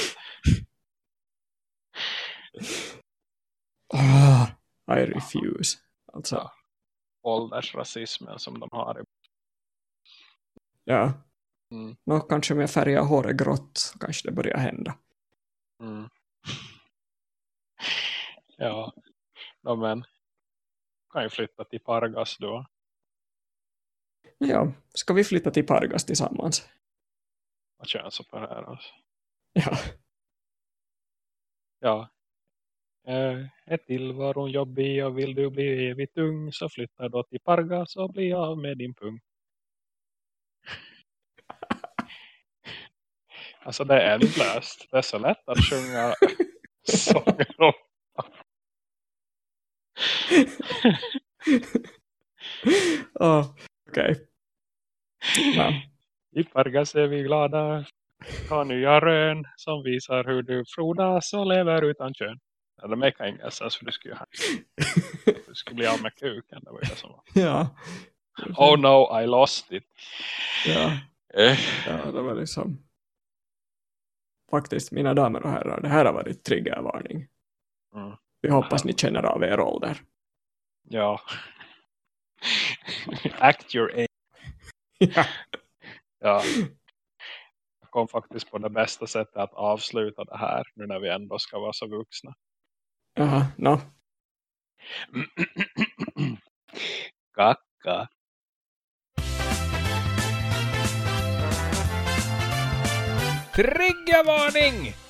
Ah, I refuse. Alltså, Ja. åldersrasismen som de har. ja. Mm. Nå, kanske om jag färgar håret grått kanske det börjar hända. Mm. Ja, ja, men kan ju flytta till Pargas då. Ja, ska vi flytta till Pargas tillsammans? Vad känns det här alltså. Ja, Ja. Eh, är tillvaron jobbig och vill du bli evigt ung så flytta då till Pargas och bli av med din pung. Alltså det är ändlöst. Det är så lätt att sjunga sånger om oh, okej. Ja. I Pargas är vi glada. Ta nya rön som visar hur du frodas och lever utan kön. Ja, det mekar inget sens för du skulle, du skulle bli av med kuken. Det var det som var. ja. Oh no, I lost it. ja. Eh, Ja, det var liksom faktiskt, mina damer och herrar, det här har varit triggervarning. Mm. Vi hoppas ni känner av er ålder. Ja. Act your age. ja. Ja. Jag kom faktiskt på det bästa sättet att avsluta det här. Nu när vi ändå ska vara så vuxna. Jaha, no. Kacka. Triggervarning!